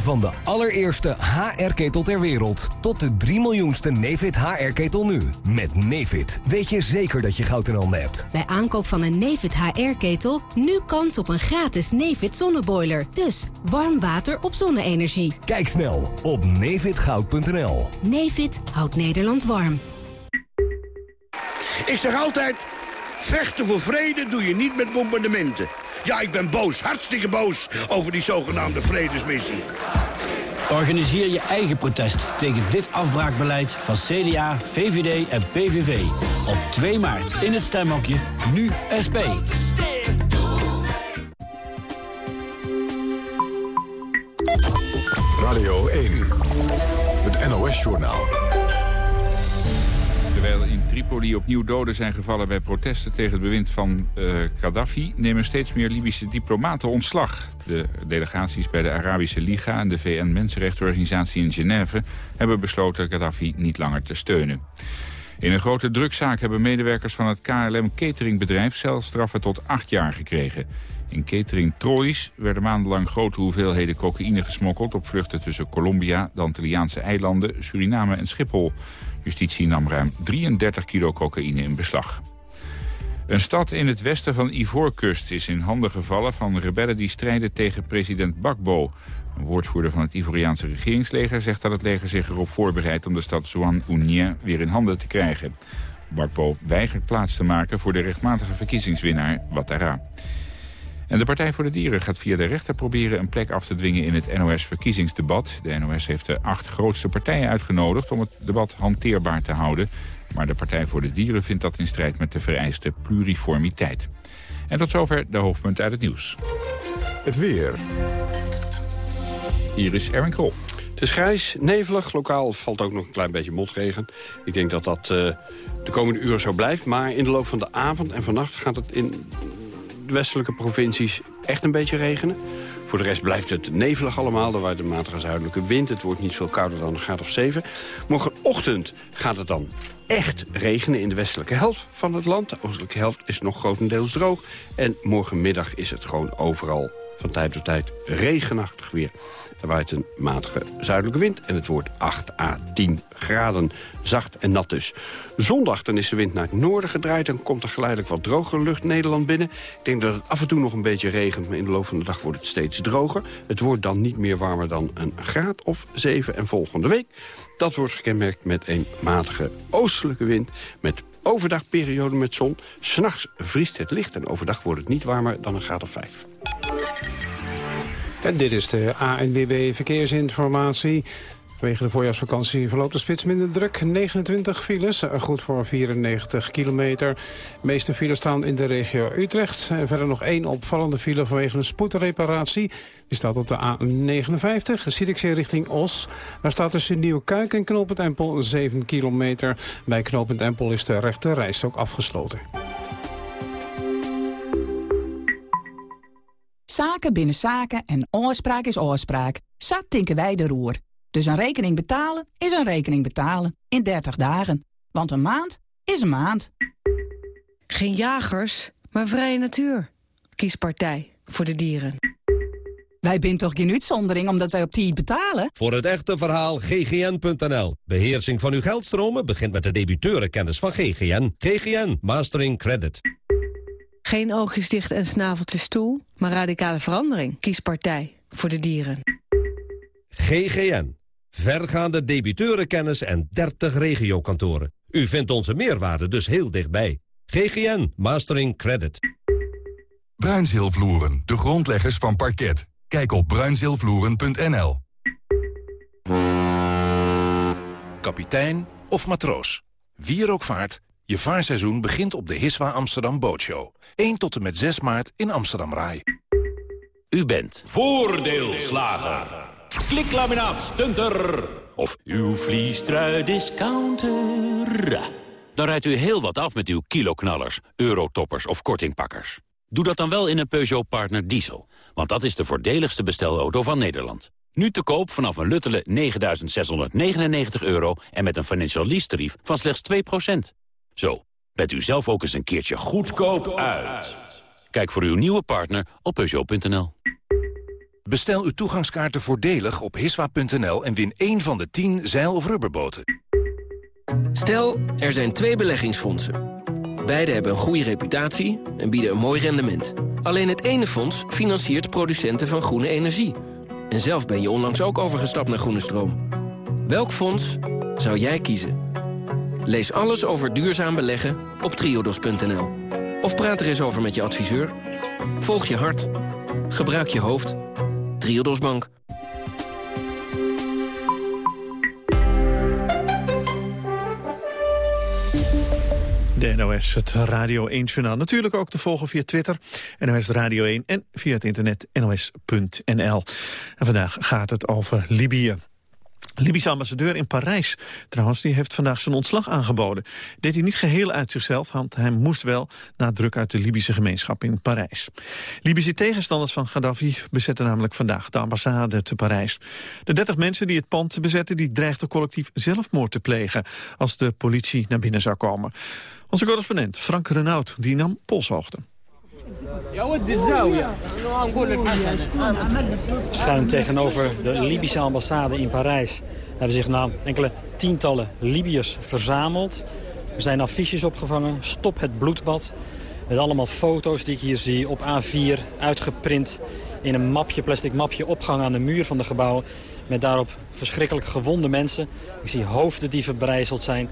Van de allereerste HR-ketel ter wereld tot de 3 miljoenste Nefit HR-ketel nu. Met Nefit weet je zeker dat je goud in handen hebt. Bij aankoop van een Nefit HR-ketel nu kans op een gratis Nefit zonneboiler. Dus warm water op zonne-energie. Kijk snel op nefitgoud.nl. Nefit houdt Nederland warm. Ik zeg altijd, vechten voor vrede doe je niet met bombardementen. Ja, ik ben boos, hartstikke boos over die zogenaamde vredesmissie. Organiseer je eigen protest tegen dit afbraakbeleid van CDA, VVD en PVV. Op 2 maart in het stemhokje, nu SP. Radio 1, het NOS-journaal. Terwijl in Tripoli opnieuw doden zijn gevallen bij protesten tegen het bewind van uh, Gaddafi... nemen steeds meer Libische diplomaten ontslag. De delegaties bij de Arabische Liga en de VN-Mensenrechtenorganisatie in Genève... hebben besloten Gaddafi niet langer te steunen. In een grote drugzaak hebben medewerkers van het KLM cateringbedrijf celstraffen tot acht jaar gekregen. In catering trolleys werden maandenlang grote hoeveelheden cocaïne gesmokkeld... op vluchten tussen Colombia, de Antilliaanse eilanden, Suriname en Schiphol. Justitie nam ruim 33 kilo cocaïne in beslag. Een stad in het westen van Ivoorkust is in handen gevallen van rebellen die strijden tegen president Bakbo. Een woordvoerder van het Ivoriaanse regeringsleger zegt dat het leger zich erop voorbereidt om de stad Zouan Ounien weer in handen te krijgen. Bakbo weigert plaats te maken voor de rechtmatige verkiezingswinnaar Ouattara. En de Partij voor de Dieren gaat via de rechter proberen een plek af te dwingen in het NOS-verkiezingsdebat. De NOS heeft de acht grootste partijen uitgenodigd om het debat hanteerbaar te houden. Maar de Partij voor de Dieren vindt dat in strijd met de vereiste pluriformiteit. En tot zover de hoofdpunten uit het nieuws. Het weer. Hier is Erwin Krol. Het is grijs, nevelig, lokaal valt ook nog een klein beetje motregen. Ik denk dat dat uh, de komende uren zo blijft. Maar in de loop van de avond en vannacht gaat het in westelijke provincies echt een beetje regenen. Voor de rest blijft het nevelig allemaal. Er waait een matige zuidelijke wind. Het wordt niet veel kouder dan een graad of 7. Morgenochtend gaat het dan echt regenen in de westelijke helft van het land. De oostelijke helft is nog grotendeels droog. En morgenmiddag is het gewoon overal van tijd tot tijd regenachtig weer. Er waait een matige zuidelijke wind en het wordt 8 à 10 graden. Zacht en nat dus. Zondag dan is de wind naar het noorden gedraaid... en komt er geleidelijk wat drogere lucht Nederland binnen. Ik denk dat het af en toe nog een beetje regent... maar in de loop van de dag wordt het steeds droger. Het wordt dan niet meer warmer dan een graad of 7. En volgende week, dat wordt gekenmerkt met een matige oostelijke wind... met overdagperiode met zon. S'nachts vriest het licht en overdag wordt het niet warmer dan een graad of 5. En dit is de ANWB Verkeersinformatie. Vanwege de voorjaarsvakantie verloopt de spits minder druk. 29 files, goed voor 94 kilometer. De meeste files staan in de regio Utrecht. En verder nog één opvallende file vanwege een spoedreparatie. Die staat op de A59, Zierikzee richting Os. Daar staat tussen Nieuwkuik en Knopend Empel 7 kilometer. Bij Knopend Empel is de rechte rijstok afgesloten. Zaken binnen zaken en oorspraak is oorspraak. Zat tinken wij de roer. Dus een rekening betalen is een rekening betalen. In 30 dagen. Want een maand is een maand. Geen jagers, maar vrije natuur. Kies partij voor de dieren. Wij zijn toch geen uitzondering omdat wij op tijd betalen? Voor het echte verhaal ggn.nl. Beheersing van uw geldstromen begint met de debiteurenkennis van GGN. GGN Mastering Credit. Geen oogjes dicht en snaveltjes toe, maar radicale verandering. Kies partij voor de dieren. GGN. Vergaande debiteurenkennis en 30 regiokantoren. U vindt onze meerwaarde dus heel dichtbij. GGN Mastering Credit. Bruinzeelvloeren, de grondleggers van parket. Kijk op bruinzeelvloeren.nl. Kapitein of matroos. Wie er ook vaart, je vaarseizoen begint op de Hiswa Amsterdam Bootshow. 1 tot en met 6 maart in Amsterdam Rai. U bent voordeelslager. Kliklaminaat stunter. Of uw vliestrui discounter. Dan rijdt u heel wat af met uw kiloknallers, eurotoppers of kortingpakkers. Doe dat dan wel in een Peugeot Partner Diesel. Want dat is de voordeligste bestelauto van Nederland. Nu te koop vanaf een luttele 9.699 euro en met een financial lease tarief van slechts 2%. Zo, bent u zelf ook eens een keertje goedkoop uit. Kijk voor uw nieuwe partner op Peugeot.nl. Bestel uw toegangskaarten voordelig op hiswa.nl en win één van de 10 zeil- of rubberboten. Stel, er zijn twee beleggingsfondsen. Beide hebben een goede reputatie en bieden een mooi rendement. Alleen het ene fonds financiert producenten van groene energie. En zelf ben je onlangs ook overgestapt naar groene stroom. Welk fonds zou jij kiezen? Lees alles over duurzaam beleggen op triodos.nl. Of praat er eens over met je adviseur. Volg je hart. Gebruik je hoofd. Triodos Bank. De NOS, het Radio 1-journaal. Natuurlijk ook te volgen via Twitter, NOS Radio 1 en via het internet nos.nl. En vandaag gaat het over Libië. Libische ambassadeur in Parijs, trouwens, die heeft vandaag zijn ontslag aangeboden. Deed hij niet geheel uit zichzelf, want hij moest wel na druk uit de Libische gemeenschap in Parijs. Libische tegenstanders van Gaddafi bezetten namelijk vandaag de ambassade te Parijs. De 30 mensen die het pand bezetten, die dreigden collectief zelfmoord te plegen als de politie naar binnen zou komen. Onze correspondent Frank Renaud, die nam polshoogte. Schuin tegenover de Libische ambassade in Parijs hebben zich na enkele tientallen Libiërs verzameld. Er zijn affiches opgevangen, stop het bloedbad. Met allemaal foto's die ik hier zie op A4, uitgeprint in een mapje, plastic mapje, opgehangen aan de muur van de gebouwen. Met daarop verschrikkelijk gewonde mensen. Ik zie hoofden die verbrijzeld zijn,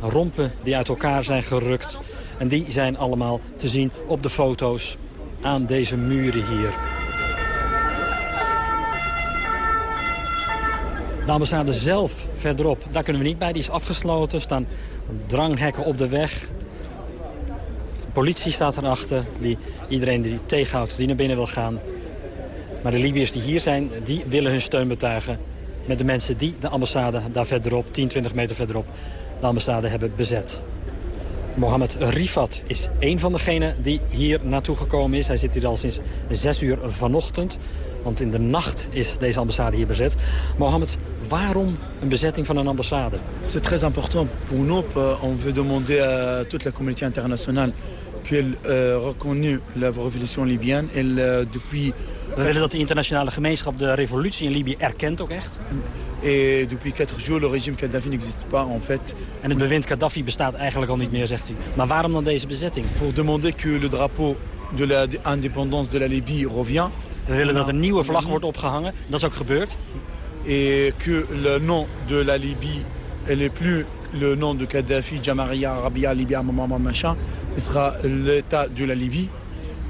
rompen die uit elkaar zijn gerukt. En die zijn allemaal te zien op de foto's aan deze muren hier. De ambassade zelf verderop, daar kunnen we niet bij. Die is afgesloten, er staan dranghekken op de weg. De politie staat erachter, die, iedereen die tegenhoudt, die naar binnen wil gaan. Maar de Libiërs die hier zijn, die willen hun steun betuigen... met de mensen die de ambassade daar verderop, 10, 20 meter verderop... de ambassade hebben bezet. Mohammed Rifat is een van degenen die hier naartoe gekomen is. Hij zit hier al sinds 6 uur vanochtend. Want in de nacht is deze ambassade hier bezet. Mohammed, waarom een bezetting van een ambassade? C'est très important pour nous. On veut demander à toute la communauté internationale qu'elle euh, reconnaît la révolution libyenne. Elle, euh. We willen dat de internationale gemeenschap de revolutie in Libië erkent ook echt. Et depuis 4 jours, le régime Kadhafi n'existe pas, en fait. En het bewind Gaddafi bestaat eigenlijk al niet meer, zegt hij. Maar waarom dan deze bezetting? Pour demander que le drapeau de l'indépendance de la Libye revient. We willen dat een nieuwe vlag wordt opgehangen. Dat is ook gebeurd. Et que le nom de la Libye, elle est plus le nom de Kadhafi, Jamaria, Arabia, Libya, Mamma, machin. Sera l'état de la Libye.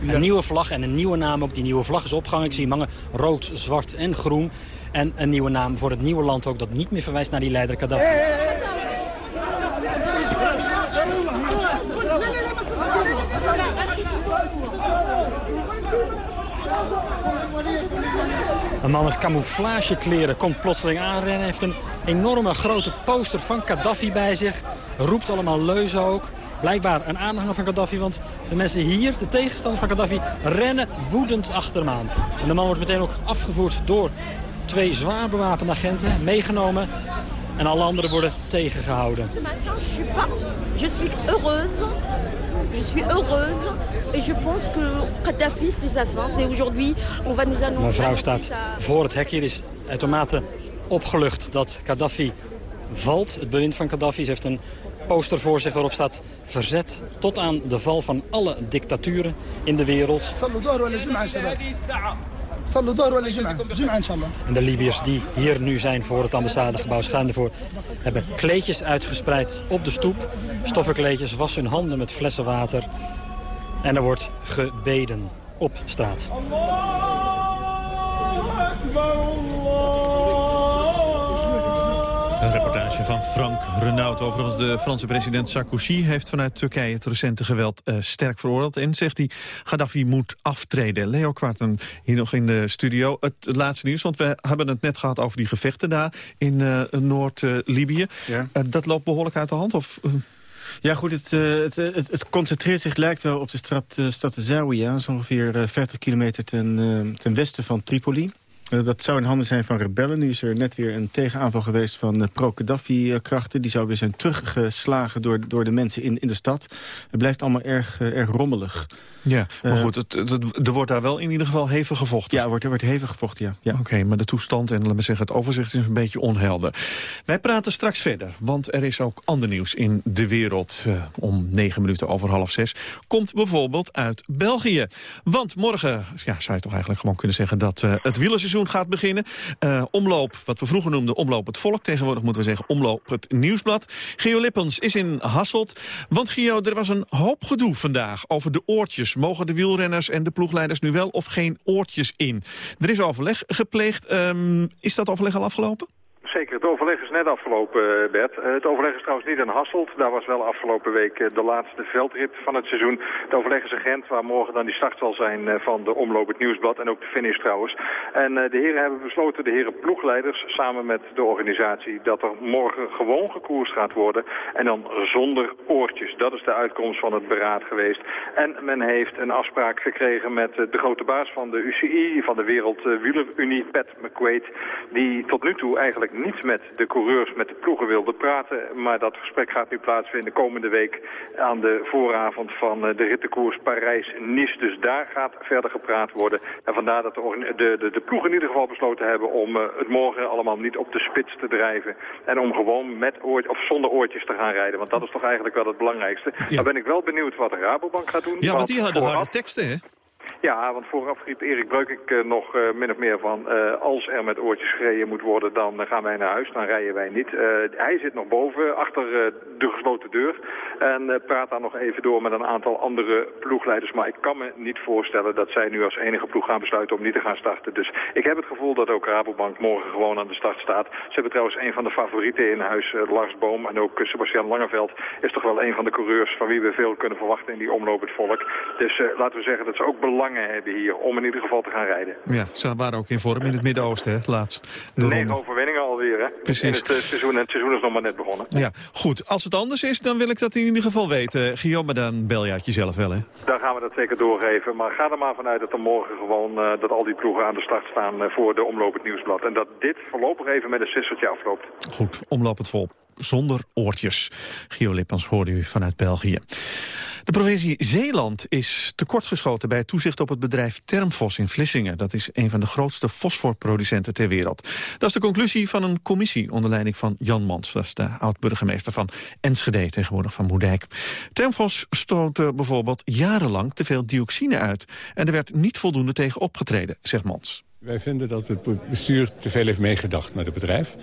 Een nieuwe vlag en een nieuwe naam ook. Die nieuwe vlag is opgehangen. Ik zie hem hangen rood, zwart en groen. En een nieuwe naam voor het nieuwe land ook dat niet meer verwijst naar die leider Gaddafi. Een man met camouflagekleren komt plotseling aanrennen. heeft een enorme grote poster van Gaddafi bij zich. Roept allemaal leuzen ook. Blijkbaar een aanhanger van Gaddafi, want de mensen hier, de tegenstanders van Gaddafi, rennen woedend achter hem aan. En de man wordt meteen ook afgevoerd door twee zwaar bewapende agenten, meegenomen. En alle anderen worden tegengehouden. Ce matin, je suis pas, je suis heureuse. Je suis heureuse et je pense que Kadhafi c'est sa fin. C'est aujourd'hui, on va nous annoncer. Mevrouw staat voor het hek. Hier is uitermate opgelucht dat Gaddafi valt. Het bewind van Gaddafi. Ze heeft een poster voor zich waarop staat verzet tot aan de val van alle dictaturen in de wereld. En de Libiërs die hier nu zijn voor het ambassadegebouw schuin ervoor... hebben kleedjes uitgespreid op de stoep. Stoffenkleedjes, wassen hun handen met flessen water. En er wordt gebeden op straat. Reportage van Frank Renaud. Overigens, de Franse president Sarkozy heeft vanuit Turkije het recente geweld uh, sterk veroordeeld. En zegt hij, Gaddafi moet aftreden. Leo Kwarten hier nog in de studio. Het, laatste nieuws, want we hebben het net gehad over die gevechten daar in uh, Noord-Libië. Ja. Uh, dat loopt behoorlijk uit de hand? Of, Ja, goed, het, het, het, het, concentreert zich, lijkt wel, op de stad, stad Zawiya. Ongeveer uh, 50 kilometer ten, ten westen van Tripoli. Eh, dat zou in handen zijn van rebellen. Nu is er net weer een tegenaanval geweest van uh, pro-Gaddafi-krachten. Die zou weer zijn teruggeslagen door, door de mensen in, in de stad. Het blijft allemaal erg, uh, erg rommelig. Ja, maar goed, het, het, er wordt daar wel in ieder geval hevig gevochten. Ja, er wordt, er wordt hevig gevochten, ja. ja. Oké, maar de toestand en laten we zeggen, het overzicht is een beetje onhelder. Wij praten straks verder, want er is ook ander nieuws in de wereld. Uh, om negen minuten over half zes komt bijvoorbeeld uit België. Want morgen, ja, zou je toch eigenlijk gewoon kunnen zeggen... dat uh, het wielerseizoen gaat beginnen. Uh, omloop, wat we vroeger noemden omloop het volk. Tegenwoordig moeten we zeggen omloop het nieuwsblad. Gio Lippens is in Hasselt. Want Gio, er was een hoop gedoe vandaag over de oortjes Mogen de wielrenners en de ploegleiders nu wel of geen oortjes in? Er is overleg gepleegd. Um, is dat overleg al afgelopen? Zeker, het overleg is net afgelopen, eh, Bert. Eh, het overleg is trouwens niet in Hasselt. Daar was wel afgelopen week eh, de laatste veldrit van het seizoen. Het overleg is in Gent, waar morgen dan die start zal zijn van de omloop het nieuwsblad. En ook de finish trouwens. En de heren hebben besloten, de heren ploegleiders, samen met de organisatie, dat er morgen gewoon gekoerst gaat worden. En dan zonder oortjes. Dat is de uitkomst van het beraad geweest. En men heeft een afspraak gekregen met de grote baas van de UCI, van de Wereld Wielerunie, Pat McQuaid. Die tot nu toe eigenlijk niet met de coureurs, met de ploegen wilde praten. Maar dat gesprek gaat nu plaatsvinden komende week aan de vooravond van eh, de rittenkoers Parijs-Nice. Dus daar gaat verder gepraat worden. En vandaar dat de, de, de, de ploegen in ieder geval besloten hebben om uh, het morgen allemaal niet op de spits te drijven. En om gewoon met oort, of zonder oortjes te gaan rijden. Want dat is toch eigenlijk wel het belangrijkste. Ja. Dan ben ik wel benieuwd wat de Rabobank gaat doen. Ja, want, want die hadden harde teksten, hè? Ja, want vooraf riep Erik Breukink uh, nog uh, min of meer van... Uh, als er met oortjes gereden moet worden, dan gaan wij naar huis. Dan rijden wij niet. hij zit nog boven, achter de gesloten deur. En praat daar nog even door met een aantal andere ploegleiders. Maar ik kan me niet voorstellen dat zij nu als enige ploeg gaan besluiten om niet te gaan starten. Dus ik heb het gevoel dat ook Rabobank morgen gewoon aan de start staat. Ze hebben trouwens een van de favorieten in huis, Lars Boom. En ook Sebastian Langeveld is toch wel een van de coureurs... van wie we veel kunnen verwachten in die omloop het volk. Dus laten we zeggen dat ze ook belangrijk hebben hier om in ieder geval te gaan rijden. Ja, ze waren ook in vorm in het Midden-Oosten, laatst. De Negen overwinningen alweer, hè? Precies. In het, uh, seizoen, het seizoen is nog maar net begonnen. Ja, goed. Als het anders is, dan wil ik dat in ieder geval weten. Guillaume, dan bel je uit jezelf wel, hè? Dan gaan we dat zeker doorgeven. Maar ga er maar vanuit dat er morgen gewoon, uh, dat al die ploegen aan de start staan uh, voor de Omloop het Nieuwsblad. En dat dit voorlopig even met een sisseltje afloopt. Goed, omloop het vol zonder oortjes. Gio Lippans hoorde u vanuit België. De provincie Zeeland is tekortgeschoten bij het toezicht op het bedrijf Termfos in Vlissingen. Dat is een van de grootste fosforproducenten ter wereld. Dat is de conclusie van een commissie onder leiding van Jan Mans. Dat is de oud-burgemeester van Enschede, tegenwoordig van Moerdijk. Termfos stootte bijvoorbeeld jarenlang te veel dioxine uit. En er werd niet voldoende tegen opgetreden, zegt Mans. Wij vinden dat het bestuur te veel heeft meegedacht met het bedrijf.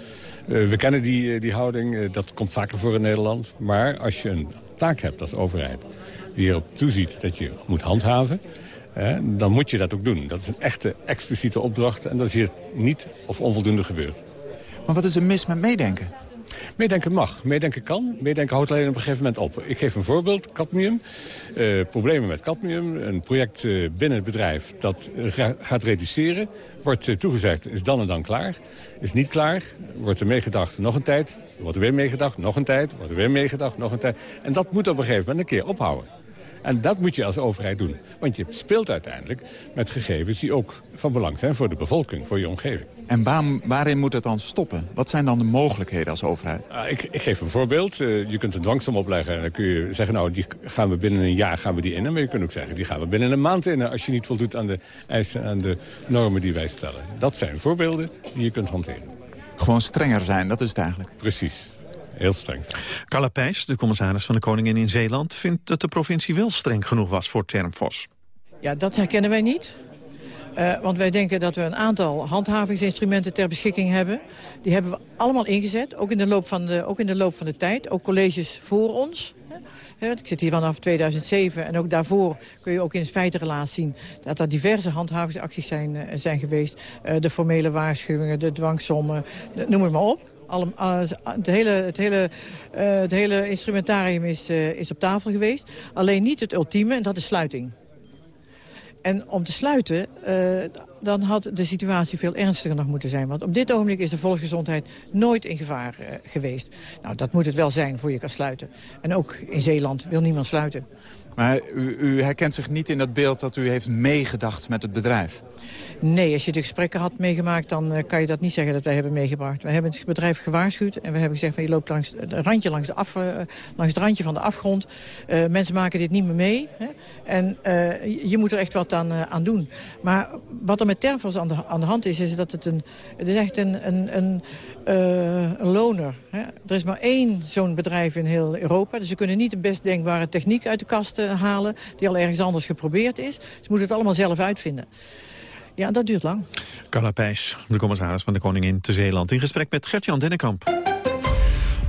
Uh, we kennen die, die houding, uh, dat komt vaker voor in Nederland. Maar als je een taak hebt als overheid die erop toeziet dat je moet handhaven... Dan moet je dat ook doen. Dat is een echte expliciete opdracht en dat is hier niet of onvoldoende gebeurd. Maar wat is er mis met meedenken? Meedenken mag, meedenken kan. Meedenken houdt alleen op een gegeven moment op. Ik geef een voorbeeld, cadmium. Uh, problemen met cadmium. Een project uh, binnen het bedrijf dat gaat reduceren. Wordt toegezegd, is dan en dan klaar. Is niet klaar, wordt er meegedacht nog een tijd. Wordt er weer meegedacht, nog een tijd. Wordt er weer meegedacht, nog een tijd. En dat moet op een gegeven moment een keer ophouden. En dat moet je als overheid doen. Want je speelt uiteindelijk met gegevens die ook van belang zijn voor de bevolking, voor je omgeving. En waar, waarin moet het dan stoppen? Wat zijn dan de mogelijkheden als overheid? Uh, ik, ik, geef een voorbeeld. Uh, je kunt een dwangsom opleggen en dan kun je zeggen... nou, die gaan we binnen een jaar gaan we die innen. Maar je kunt ook zeggen, die gaan we binnen een maand innen... als je niet voldoet aan de eisen en de normen die wij stellen. Dat zijn voorbeelden die je kunt hanteren. Gewoon strenger zijn, dat is het eigenlijk. Precies heel streng. Carla Pijs, de commissaris van de Koningin in Zeeland... vindt dat de provincie wel streng genoeg was voor Termfos. Ja, dat herkennen wij niet. Uh, want wij denken dat we een aantal handhavingsinstrumenten ter beschikking hebben. Die hebben we allemaal ingezet, ook in de loop van de, ook in de, loop van de tijd. Ook colleges voor ons. Ik zit hier vanaf 2007 en ook daarvoor kun je ook in het feitenrelaas zien... dat er diverse handhavingsacties zijn, uh, zijn geweest. Uh, de formele waarschuwingen, de dwangsommen, noem het maar op. Alle, het, hele, het, hele, het hele instrumentarium is, is op tafel geweest. Alleen niet het ultieme, en dat is sluiting. En om te sluiten, uh, dan had de situatie veel ernstiger nog moeten zijn. Want op dit ogenblik is de volksgezondheid nooit in gevaar uh, geweest. Nou, dat moet het wel zijn voor je kan sluiten. En ook in Zeeland wil niemand sluiten. Maar u, u herkent zich niet in dat beeld dat u heeft meegedacht met het bedrijf? Nee, als je de gesprekken had meegemaakt, dan uh, kan je dat niet zeggen dat wij hebben meegebracht. Wij hebben het bedrijf gewaarschuwd en we hebben gezegd van je loopt langs het randje langs, de af, uh, langs het randje van de afgrond. Uh, mensen maken dit niet meer mee. Hè? En je moet er echt wat aan, aan doen. Maar wat er met Tervos aan de, aan de hand is, is dat het een, het is echt een, een, een, een loner. Hè? Er is maar één zo'n bedrijf in heel Europa. Dus ze kunnen niet de best denkbare techniek uit de kast halen... die al ergens anders geprobeerd is. Ze moeten het allemaal zelf uitvinden. Ja, dat duurt lang. Carla Pijs, de commissaris van de Koningin te Zeeland... in gesprek met Gertjan Dennekamp.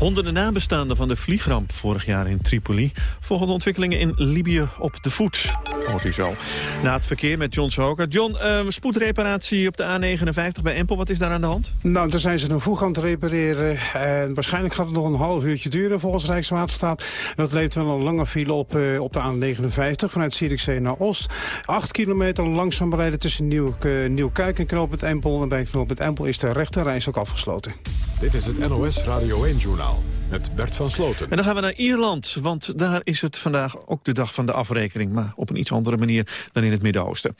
Honderden nabestaanden van de vliegramp vorig jaar in Tripoli... volgen de ontwikkelingen in Libië op de voet. Hoort u zo. Na het verkeer met John Soker. John, um, spoedreparatie op de A59 bij Empel. Wat is daar aan de hand? Nou, daar zijn ze nog vroeg aan het repareren. En waarschijnlijk gaat het nog een half uurtje duren volgens Rijkswaterstaat. Dat levert wel een lange file op, uh, op de A59 vanuit Zierikzee naar Oost. Acht kilometer langzaam rijden tussen Nieuw, uh, Nieuwkijk en Knoop Empel. En bij Knoop het Empel is de rechte reis ook afgesloten. Dit is het NOS Radio 1-journaal met Bert van Sloten. En dan gaan we naar Ierland, want daar is het vandaag ook de dag van de afrekening. Maar op een iets andere manier dan in het Midden-Oosten.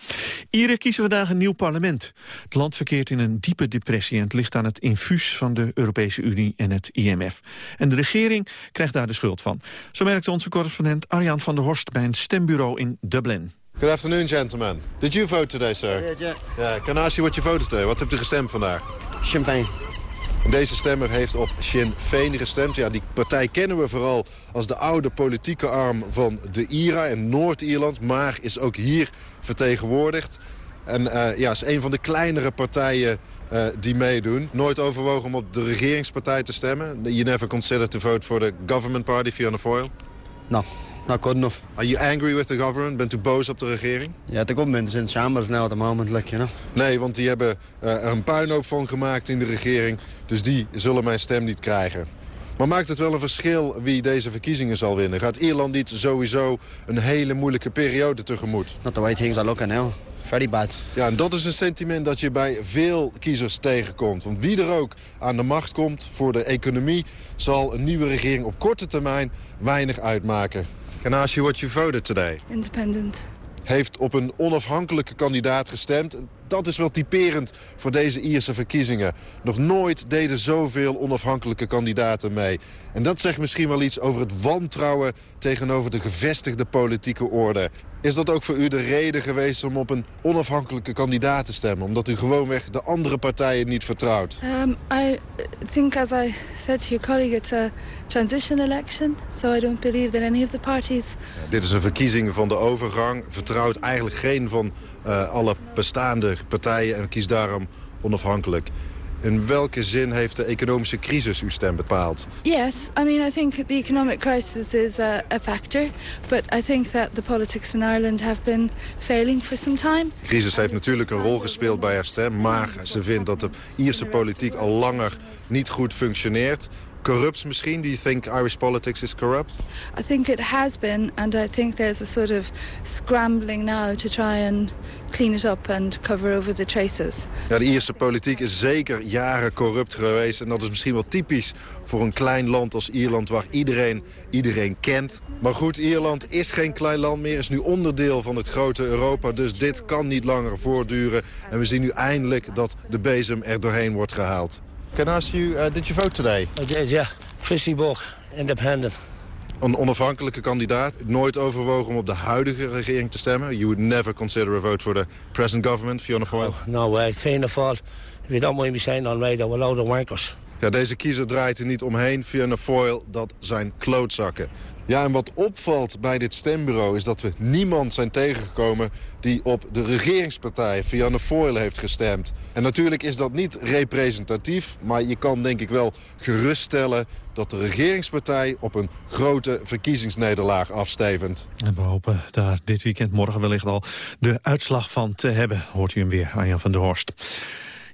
Ieren kiezen vandaag een nieuw parlement. Het land verkeert in een diepe depressie en het ligt aan het infuus van de Europese Unie en het IMF. En de regering krijgt daar de schuld van. Zo merkte onze correspondent Arjan van der Horst bij een stembureau in Dublin. Good afternoon, gentlemen. Did you vote today, sir? Yeah, yeah. Yeah, can I ask you what you voted today? Wat hebt u gestemd vandaag? Sinn Féin. Deze stemmer heeft op Sinn Féin gestemd. Ja, die partij kennen we vooral als de oude politieke arm van de IRA in Noord-Ierland. Maar is ook hier vertegenwoordigd. En uh, ja, is een van de kleinere partijen uh, die meedoen. Nooit overwogen om op de regeringspartij te stemmen. You never considered to vote for the government party, Fianna Fáil? No. Not good enough. Are you angry with the government? Bent u boos op de regering? Ja, yeah, the government is in shambles now at the moment, like, you know. Nee, want die hebben uh, er een puinhoop van gemaakt in de regering. Dus die zullen mijn stem niet krijgen. Maar maakt het wel een verschil wie deze verkiezingen zal winnen? Gaat Ierland niet sowieso een hele moeilijke periode tegemoet? Not the way things are looking now. Very bad. Ja, en dat is een sentiment dat je bij veel kiezers tegenkomt. Want wie er ook aan de macht komt voor de economie... zal een nieuwe regering op korte termijn weinig uitmaken. Can I ask you what you voted today? Independent. Heeft op een onafhankelijke kandidaat gestemd. Dat is wel typerend voor deze Ierse verkiezingen. Nog nooit deden zoveel onafhankelijke kandidaten mee. En dat zegt misschien wel iets over het wantrouwen tegenover de gevestigde politieke orde. Is dat ook voor u de reden geweest om op een onafhankelijke kandidaat te stemmen? Omdat u gewoonweg de andere partijen niet vertrouwt? Um, I think, as I said to your colleague, it's a transition election. So I don't believe that any of the parties... Ja, dit is een verkiezing van de overgang. Vertrouwt eigenlijk geen van uh, alle bestaande partijen en kiest daarom onafhankelijk. In welke zin heeft de economische crisis uw stem bepaald? Yes, I mean I think the economic crisis is a, a factor, but I think that the politics in Ireland have been failing for some time. De crisis heeft natuurlijk een rol gespeeld bij haar stem, maar ze vindt dat de Ierse politiek al langer niet goed functioneert. Corrupt misschien? Do you think Irish politics is corrupt? I think it has been, and I think there's a sort of scrambling now to try and clean it up and cover over the traces. Ja, de Ierse politiek is zeker jaren corrupt geweest. En dat is misschien wel typisch voor een klein land als Ierland... waar iedereen iedereen kent. Maar goed, Ierland is geen klein land meer. Is nu onderdeel van het grote Europa. Dus dit kan niet langer voortduren. En we zien nu eindelijk dat de bezem er doorheen wordt gehaald. Can I ask you, uh, did you vote today? I did, yeah. Christy Borg, independent. Een onafhankelijke kandidaat. Nooit overwogen om op de huidige regering te stemmen. You would never consider a vote for the present government, Fiona Fáil? Oh, no way. Fiona you don't mind me saying on radio, we're load of wankers. Ja, deze kiezer draait er niet omheen. Fiona Foyle, dat zijn klootzakken. Ja, en wat opvalt bij dit stembureau is dat we niemand zijn tegengekomen... die op de regeringspartij Fianna Foyle heeft gestemd. En natuurlijk is dat niet representatief... maar je kan denk ik wel geruststellen dat de regeringspartij... op een grote verkiezingsnederlaag afstevend. En we hopen daar dit weekend morgen wellicht al de uitslag van te hebben. Hoort u hem weer, Arjan van der Horst.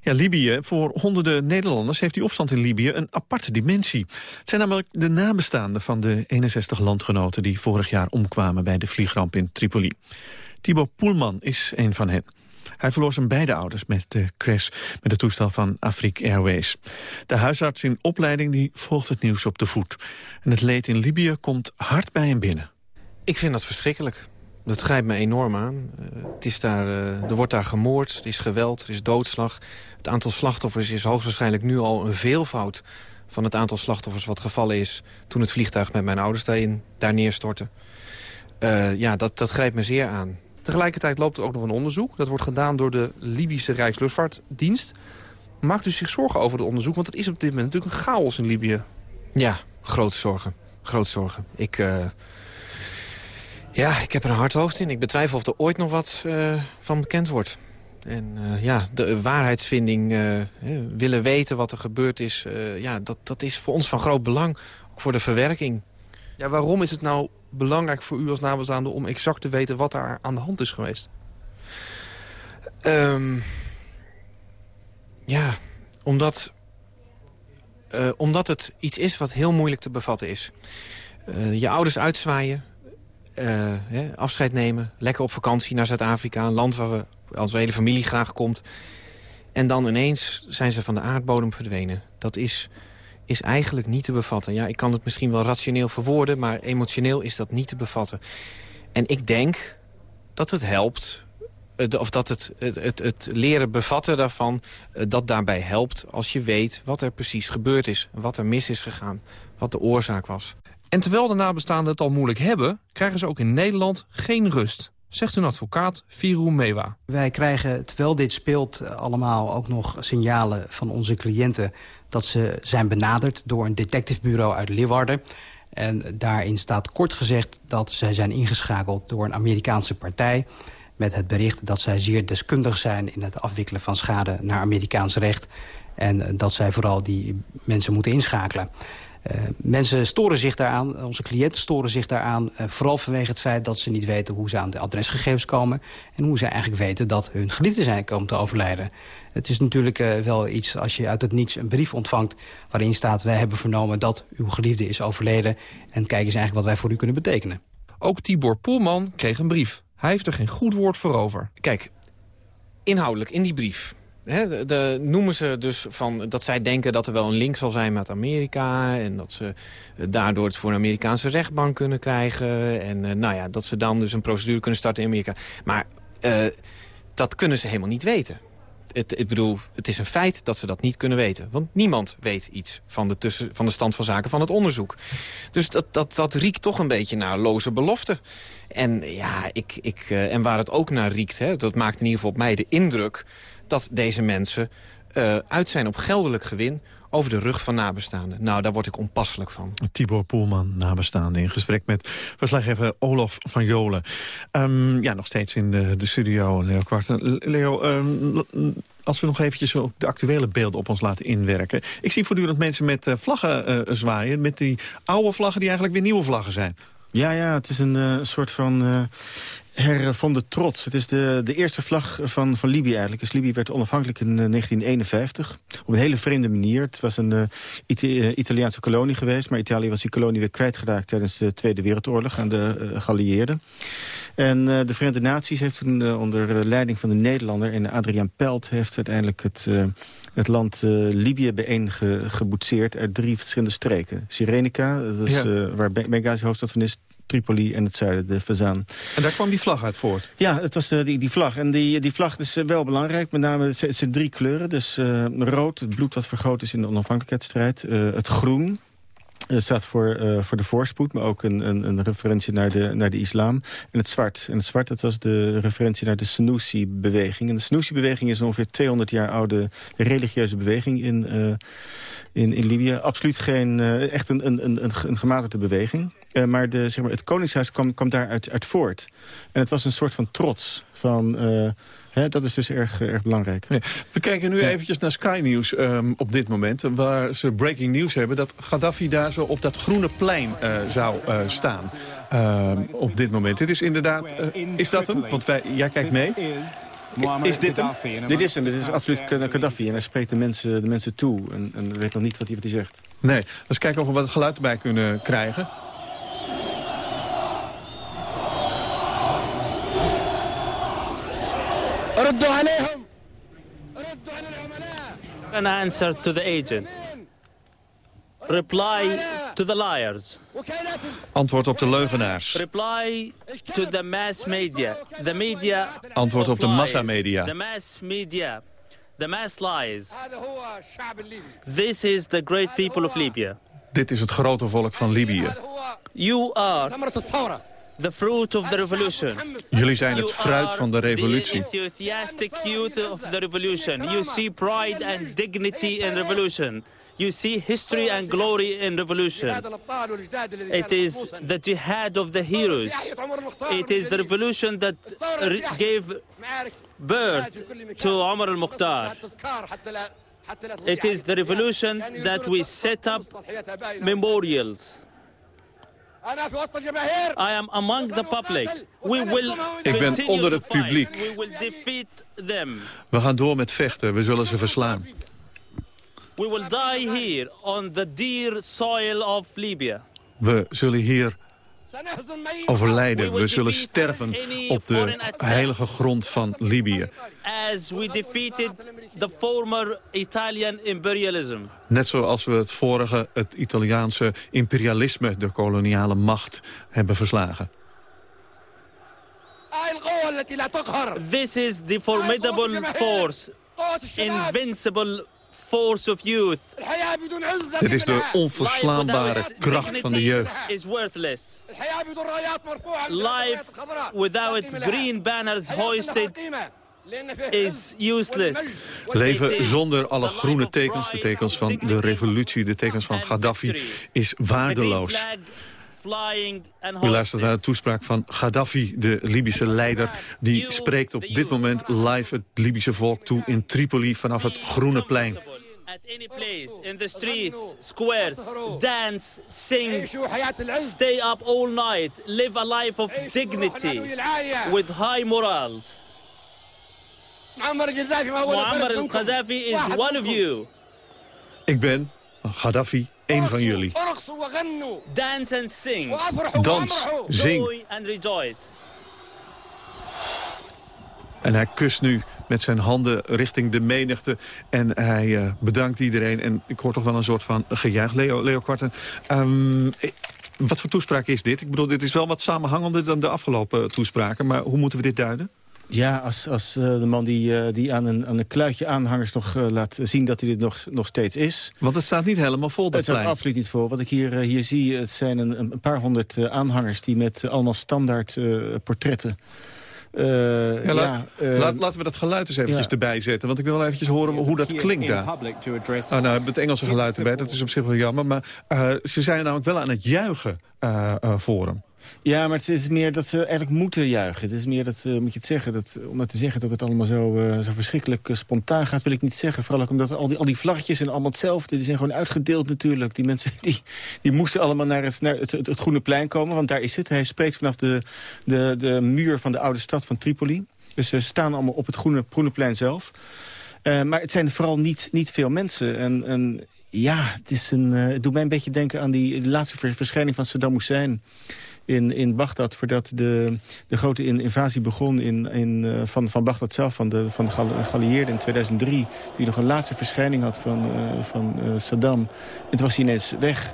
Ja, Libië. Voor honderden Nederlanders heeft die opstand in Libië een aparte dimensie. Het zijn namelijk de nabestaanden van de 61 landgenoten... die vorig jaar omkwamen bij de vliegramp in Tripoli. Thibaut Poelman is een van hen. Hij verloor zijn beide ouders met de crash met het toestel van Afrique Airways. De huisarts in opleiding die volgt het nieuws op de voet. En het leed in Libië komt hard bij hem binnen. Ik vind dat verschrikkelijk. Dat grijpt me enorm aan. Uh, het is daar, uh, er wordt daar gemoord, er is geweld, er is doodslag. Het aantal slachtoffers is hoogstwaarschijnlijk nu al een veelvoud... van het aantal slachtoffers wat gevallen is... toen het vliegtuig met mijn ouders daarin, daar neerstortte. Uh, ja, dat, dat grijpt me zeer aan. Tegelijkertijd loopt er ook nog een onderzoek. Dat wordt gedaan door de Libische Rijksluchtvaartdienst. Maakt u zich zorgen over het onderzoek? Want het is op dit moment natuurlijk een chaos in Libië. Ja, grote zorgen. Grote zorgen. Ik... Ja, ik heb er een hard hoofd in. Ik betwijfel of er ooit nog wat uh, van bekend wordt. En uh, ja, de waarheidsvinding, uh, willen weten wat er gebeurd is... ja, dat, dat is voor ons van groot belang, ook voor de verwerking. Ja, waarom is het nou belangrijk voor u als nabestaande... om exact te weten wat daar aan de hand is geweest? Um, ja, omdat, omdat het iets is wat heel moeilijk te bevatten is. je ouders uitzwaaien, uh, afscheid nemen. Lekker op vakantie naar Zuid-Afrika. Een land waar we, onze hele familie graag komt. En dan ineens zijn ze van de aardbodem verdwenen. Dat is, is eigenlijk niet te bevatten. Ja, ik kan het misschien wel rationeel verwoorden... maar emotioneel is dat niet te bevatten. En ik denk dat het helpt... of dat het, het, het, het leren bevatten daarvan... dat daarbij helpt als je weet wat er precies gebeurd is. Wat er mis is gegaan. Wat de oorzaak was. En terwijl de nabestaanden het al moeilijk hebben... krijgen ze ook in Nederland geen rust. Zegt hun advocaat Viru Mewa. Wij krijgen, terwijl dit speelt, allemaal ook nog signalen van onze cliënten... dat ze zijn benaderd door een detectivebureau uit Leeuwarden. En daarin staat kort gezegd dat zij zijn ingeschakeld door een Amerikaanse partij... met het bericht dat zij zeer deskundig zijn in het afwikkelen van schade naar Amerikaans recht... en dat zij vooral die mensen moeten inschakelen. Uh, mensen storen zich daaraan, onze cliënten storen zich daaraan... Uh, vooral vanwege het feit dat ze niet weten hoe ze aan de adresgegevens komen... en hoe ze eigenlijk weten dat hun geliefden zijn komen te overlijden. Het is natuurlijk uh, wel iets als je uit het niets een brief ontvangt... waarin staat, wij hebben vernomen dat uw geliefde is overleden... en kijk eens eigenlijk wat wij voor u kunnen betekenen. Ook Tibor Poelman kreeg een brief. Hij heeft er geen goed woord voor over. Kijk, inhoudelijk in die brief He, de, noemen ze dus van dat zij denken dat er wel een link zal zijn met Amerika... en dat ze daardoor het voor een Amerikaanse rechtbank kunnen krijgen... en uh, nou ja, dat ze dan dus een procedure kunnen starten in Amerika. Maar uh, dat kunnen ze helemaal niet weten. Het, ik bedoel, het is een feit dat ze dat niet kunnen weten. Want niemand weet iets van de, tussen, van de stand van zaken van het onderzoek. Dus dat, dat, dat riekt toch een beetje naar loze beloften. En, ja, ik, ik, en waar het ook naar riekt, hè, dat maakt in ieder geval op mij de indruk dat deze mensen uh, uit zijn op geldelijk gewin over de rug van nabestaanden. Nou, daar word ik onpasselijk van. Tibor Poelman, nabestaande, in gesprek met verslaggever Olof van Jolen. Um, ja, nog steeds in de, de studio, Leo Kwarten. Leo, um, als we nog eventjes de actuele beelden op ons laten inwerken. Ik zie voortdurend mensen met uh, vlaggen uh, zwaaien, met die oude vlaggen die eigenlijk weer nieuwe vlaggen zijn. Ja, ja, het is een uh, soort van uh, hervonden trots. Het is de, de eerste vlag van, van Libië eigenlijk. Dus Libië werd onafhankelijk in 1951. Op een hele vreemde manier. Het was een uh, Ita Italiaanse kolonie geweest. Maar Italië was die kolonie weer kwijtgeraakt tijdens de Tweede Wereldoorlog aan de uh, geallieerden. En uh, de Verenigde Naties heeft toen onder leiding van de Nederlander... en Adriaan Pelt heeft uiteindelijk het, het land Libië bijeengeboetseerd... uit drie verschillende streken. Sirenica, dat is, ja. waar Benghazi hoofdstad van is... Tripoli en het zuiden, de Fazaan. En daar kwam die vlag uit voort? Ja, het was de, die, die vlag. En die, die vlag is wel belangrijk. Met name, het zijn drie kleuren. Dus uh, rood, het bloed wat vergroot is in de onafhankelijkheidsstrijd. Het groen, het staat voor, uh, voor de voorspoed, maar ook een, een, een, referentie naar de, naar de islam. En het zwart. En het zwart dat was de referentie naar de Senussi-beweging. En de Senussi-beweging is ongeveer 200 jaar oude religieuze beweging in, uh, in, in Libië. Absoluut geen, uh, echt een, een, een, een gematigde beweging. maar, de, zeg maar het koningshuis kwam, kwam daaruit uit voort. En het was een soort van trots van... He, dat is dus erg, erg belangrijk. Ja. We kijken nu ja. eventjes naar Sky News um, op dit moment. Waar ze breaking news hebben dat Gaddafi daar zo op dat groene plein uh, zou uh, staan. Uh, op dit moment. Dit is inderdaad... Eh, is dat hem? Want wij, jij kijkt mee. Is dit hem? Dit is hem. Dit is absoluut Gaddafi. En hij spreekt de mensen, de mensen toe. En, en weet nog niet wat hij, wat hij zegt. Nee. Dus kijken of we wat geluid erbij kunnen krijgen. An answer to the agent. Reply to the liars. Antwoord op de leugenaars. Reply to the mass media. The media Antwoord op de massamedia. The mass media. The mass lies. This is the great people of Libya. Dit is het grote volk van Libië. You are the fruit of the revolution. Jullie zijn het You fruit are van de revolutie. The enthusiastic youth of the revolution. You see pride and dignity in revolution. You see history and glory in revolution. It is the jihad of the heroes. It is the revolution that re- gave birth to Omar al-Mukhtar. It is the revolution that we set up memorials. I am among the public. We will Ik ben onder het publiek. We will defeat them. We gaan door met vechten. We zullen ze verslaan. We will die here on the dear soil of Libya. We zullen hier overlijden. We zullen sterven op de heilige grond van Libië. As we defeated the former Italian imperialism. Net zoals we het vorige, het Italiaanse imperialisme, de koloniale macht, hebben verslagen. This is the formidable force, invincible force of youth. Dit is de onverslaanbare kracht van de jeugd. is worthless. Life without green banners hoisted is useless. Leven zonder alle groene tekens, de tekens van de revolutie, de tekens van Gaddafi, is waardeloos. U luistert naar de toespraak van Gaddafi, de Libische leider. Die spreekt op dit moment live het Libische volk toe in Tripoli vanaf het Groene Plein. At any place, in the streets, squares, dance, sing, stay up all night, live a life of dignity with high morals. Muammar al-Qaddafi is one of you. Ik ben Gaddafi, één van jullie. Dance and sing. Dans, zing. Joy and rejoice. En hij kust nu met zijn handen richting de menigte. En hij eh, bedankt iedereen. En ik hoor toch wel een soort van gejuich. Leo, Leo Kwarten, ehm, eh, wat voor toespraak is dit? Ik bedoel, dit is wel wat samenhangender dan de afgelopen toespraken. Maar hoe moeten we dit duiden? Ja, als, als eh, de man die, eh, die aan, een, aan een kluitje aanhangers nog eh, laat zien dat hij dit nog, nog steeds is. Want het staat niet helemaal vol, dat Het staat absoluut niet vol. Wat ik hier, eh, hier zie, het zijn een, een paar honderd eh, aanhangers... die met eh, allemaal standaard eh, portretten... eh, Ja, laat- eh, laat- laten we dat geluid eens eventjes ja. erbij zetten. Want ik wil even horen hoe dat klinkt daar. Oh, nou, het Engelse geluid erbij. Dat is op zich wel jammer. Maar eh, ze zijn namelijk wel aan het juichen eh, eh, voor hem. Ja, maar het is meer dat ze eigenlijk moeten juichen. Het is meer dat, eh, moet je het zeggen, dat, om dat te zeggen dat het allemaal zo, eh, zo verschrikkelijk eh, spontaan gaat, wil ik niet zeggen. Vooral ook omdat al die, al die vlaggetjes zijn allemaal hetzelfde. Die zijn gewoon uitgedeeld natuurlijk. Die mensen die, die moesten allemaal naar, het, naar het, het, Groene Plein komen, want daar is het. Hij spreekt vanaf de, de, de muur van de oude stad van Tripoli. Dus ze staan allemaal op het Groene, Groene Plein zelf. Eh, maar het zijn vooral niet, niet veel mensen. En, en ja, het, is een, eh, het doet mij een beetje denken aan die de laatste ver- verschijning van Saddam Hussein in, in Bagdad... voordat de, de grote in- invasie begon in, in, eh, van, van Bagdad zelf... van de, van de geallieerden in 2003... die nog een laatste verschijning had van, eh, van eh, Saddam. En toen was hij ineens weg...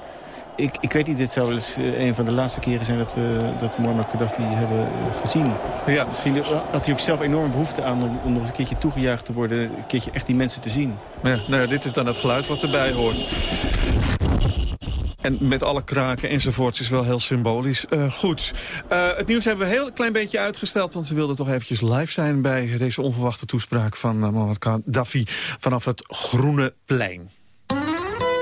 Ik, ik weet niet, dit zou wel eens een van de laatste keren zijn... dat we dat Muammar Gaddafi hebben gezien. Ja. Misschien had hij ook zelf enorm behoefte aan... om, om nog eens een keertje toegejuicht te worden... een keertje echt die mensen te zien. Ja, nou ja, dit is dan het geluid wat erbij hoort. En met alle kraken enzovoorts is wel heel symbolisch. Eh, goed, Eh, het nieuws hebben we heel klein beetje uitgesteld... want we wilden toch eventjes live zijn bij deze onverwachte toespraak... van uh, Mohamed Gaddafi vanaf het Groene Plein.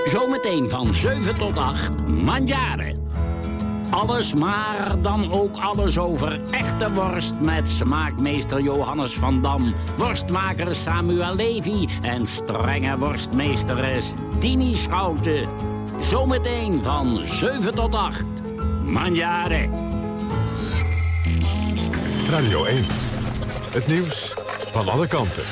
Zometeen van 7 tot 8, Mandjaren. Alles, maar dan ook alles over echte worst met smaakmeester Johannes van Dam. Worstmaker Samuel Levy en strenge worstmeesteres Dini Schouten. Zometeen van 7 tot 8, Mandjaren. Radio 1. Het nieuws van alle kanten.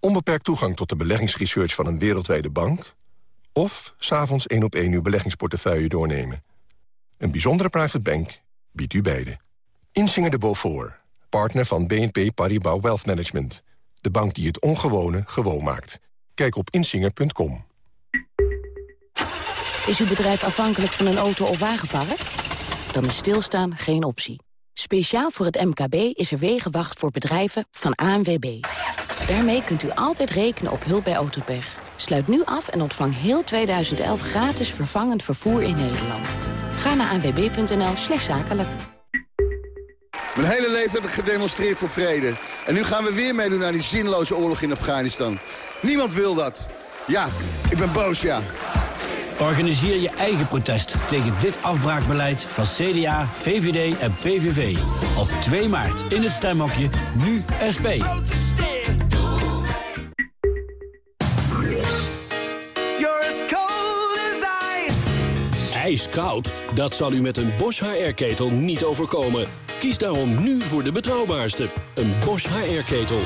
Onbeperkt toegang tot de beleggingsresearch van een wereldwijde bank... of s'avonds één op één uw beleggingsportefeuille doornemen. Een bijzondere private bank biedt u beide. Insinger de Beaufort, partner van BNP Paribas Wealth Management. De bank die het ongewone gewoon maakt. Kijk op insinger.com. Is uw bedrijf afhankelijk van een auto- of wagenpark? Dan is stilstaan geen optie. Speciaal voor het MKB is er Wegenwacht voor bedrijven van ANWB. Daarmee kunt u altijd rekenen op hulp bij autopech. Sluit nu af en ontvang heel 2011 gratis vervangend vervoer in Nederland. Ga naar anwb.nl slash zakelijk. Mijn hele leven heb ik gedemonstreerd voor vrede. En nu gaan we weer meedoen aan die zinloze oorlog in Afghanistan. Niemand wil dat. Ja, ik ben boos, ja. Organiseer je eigen protest tegen dit afbraakbeleid van CDA, VVD en PVV. Op 2 maart in het stemhokje Nu SP. Ijskoud? Dat zal u met een Bosch HR-ketel niet overkomen. Kies daarom nu voor de betrouwbaarste, een Bosch HR-ketel.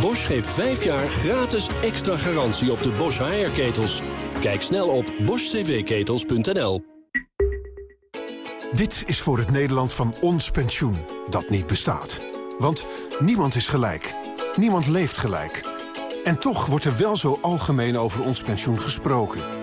Bosch geeft 5 jaar gratis extra garantie op de Bosch HR-ketels. Kijk snel op boschcvketels.nl. Dit is voor het Nederland van ons pensioen, dat niet bestaat. Want niemand is gelijk. Niemand leeft gelijk. En toch wordt er wel zo algemeen over ons pensioen gesproken.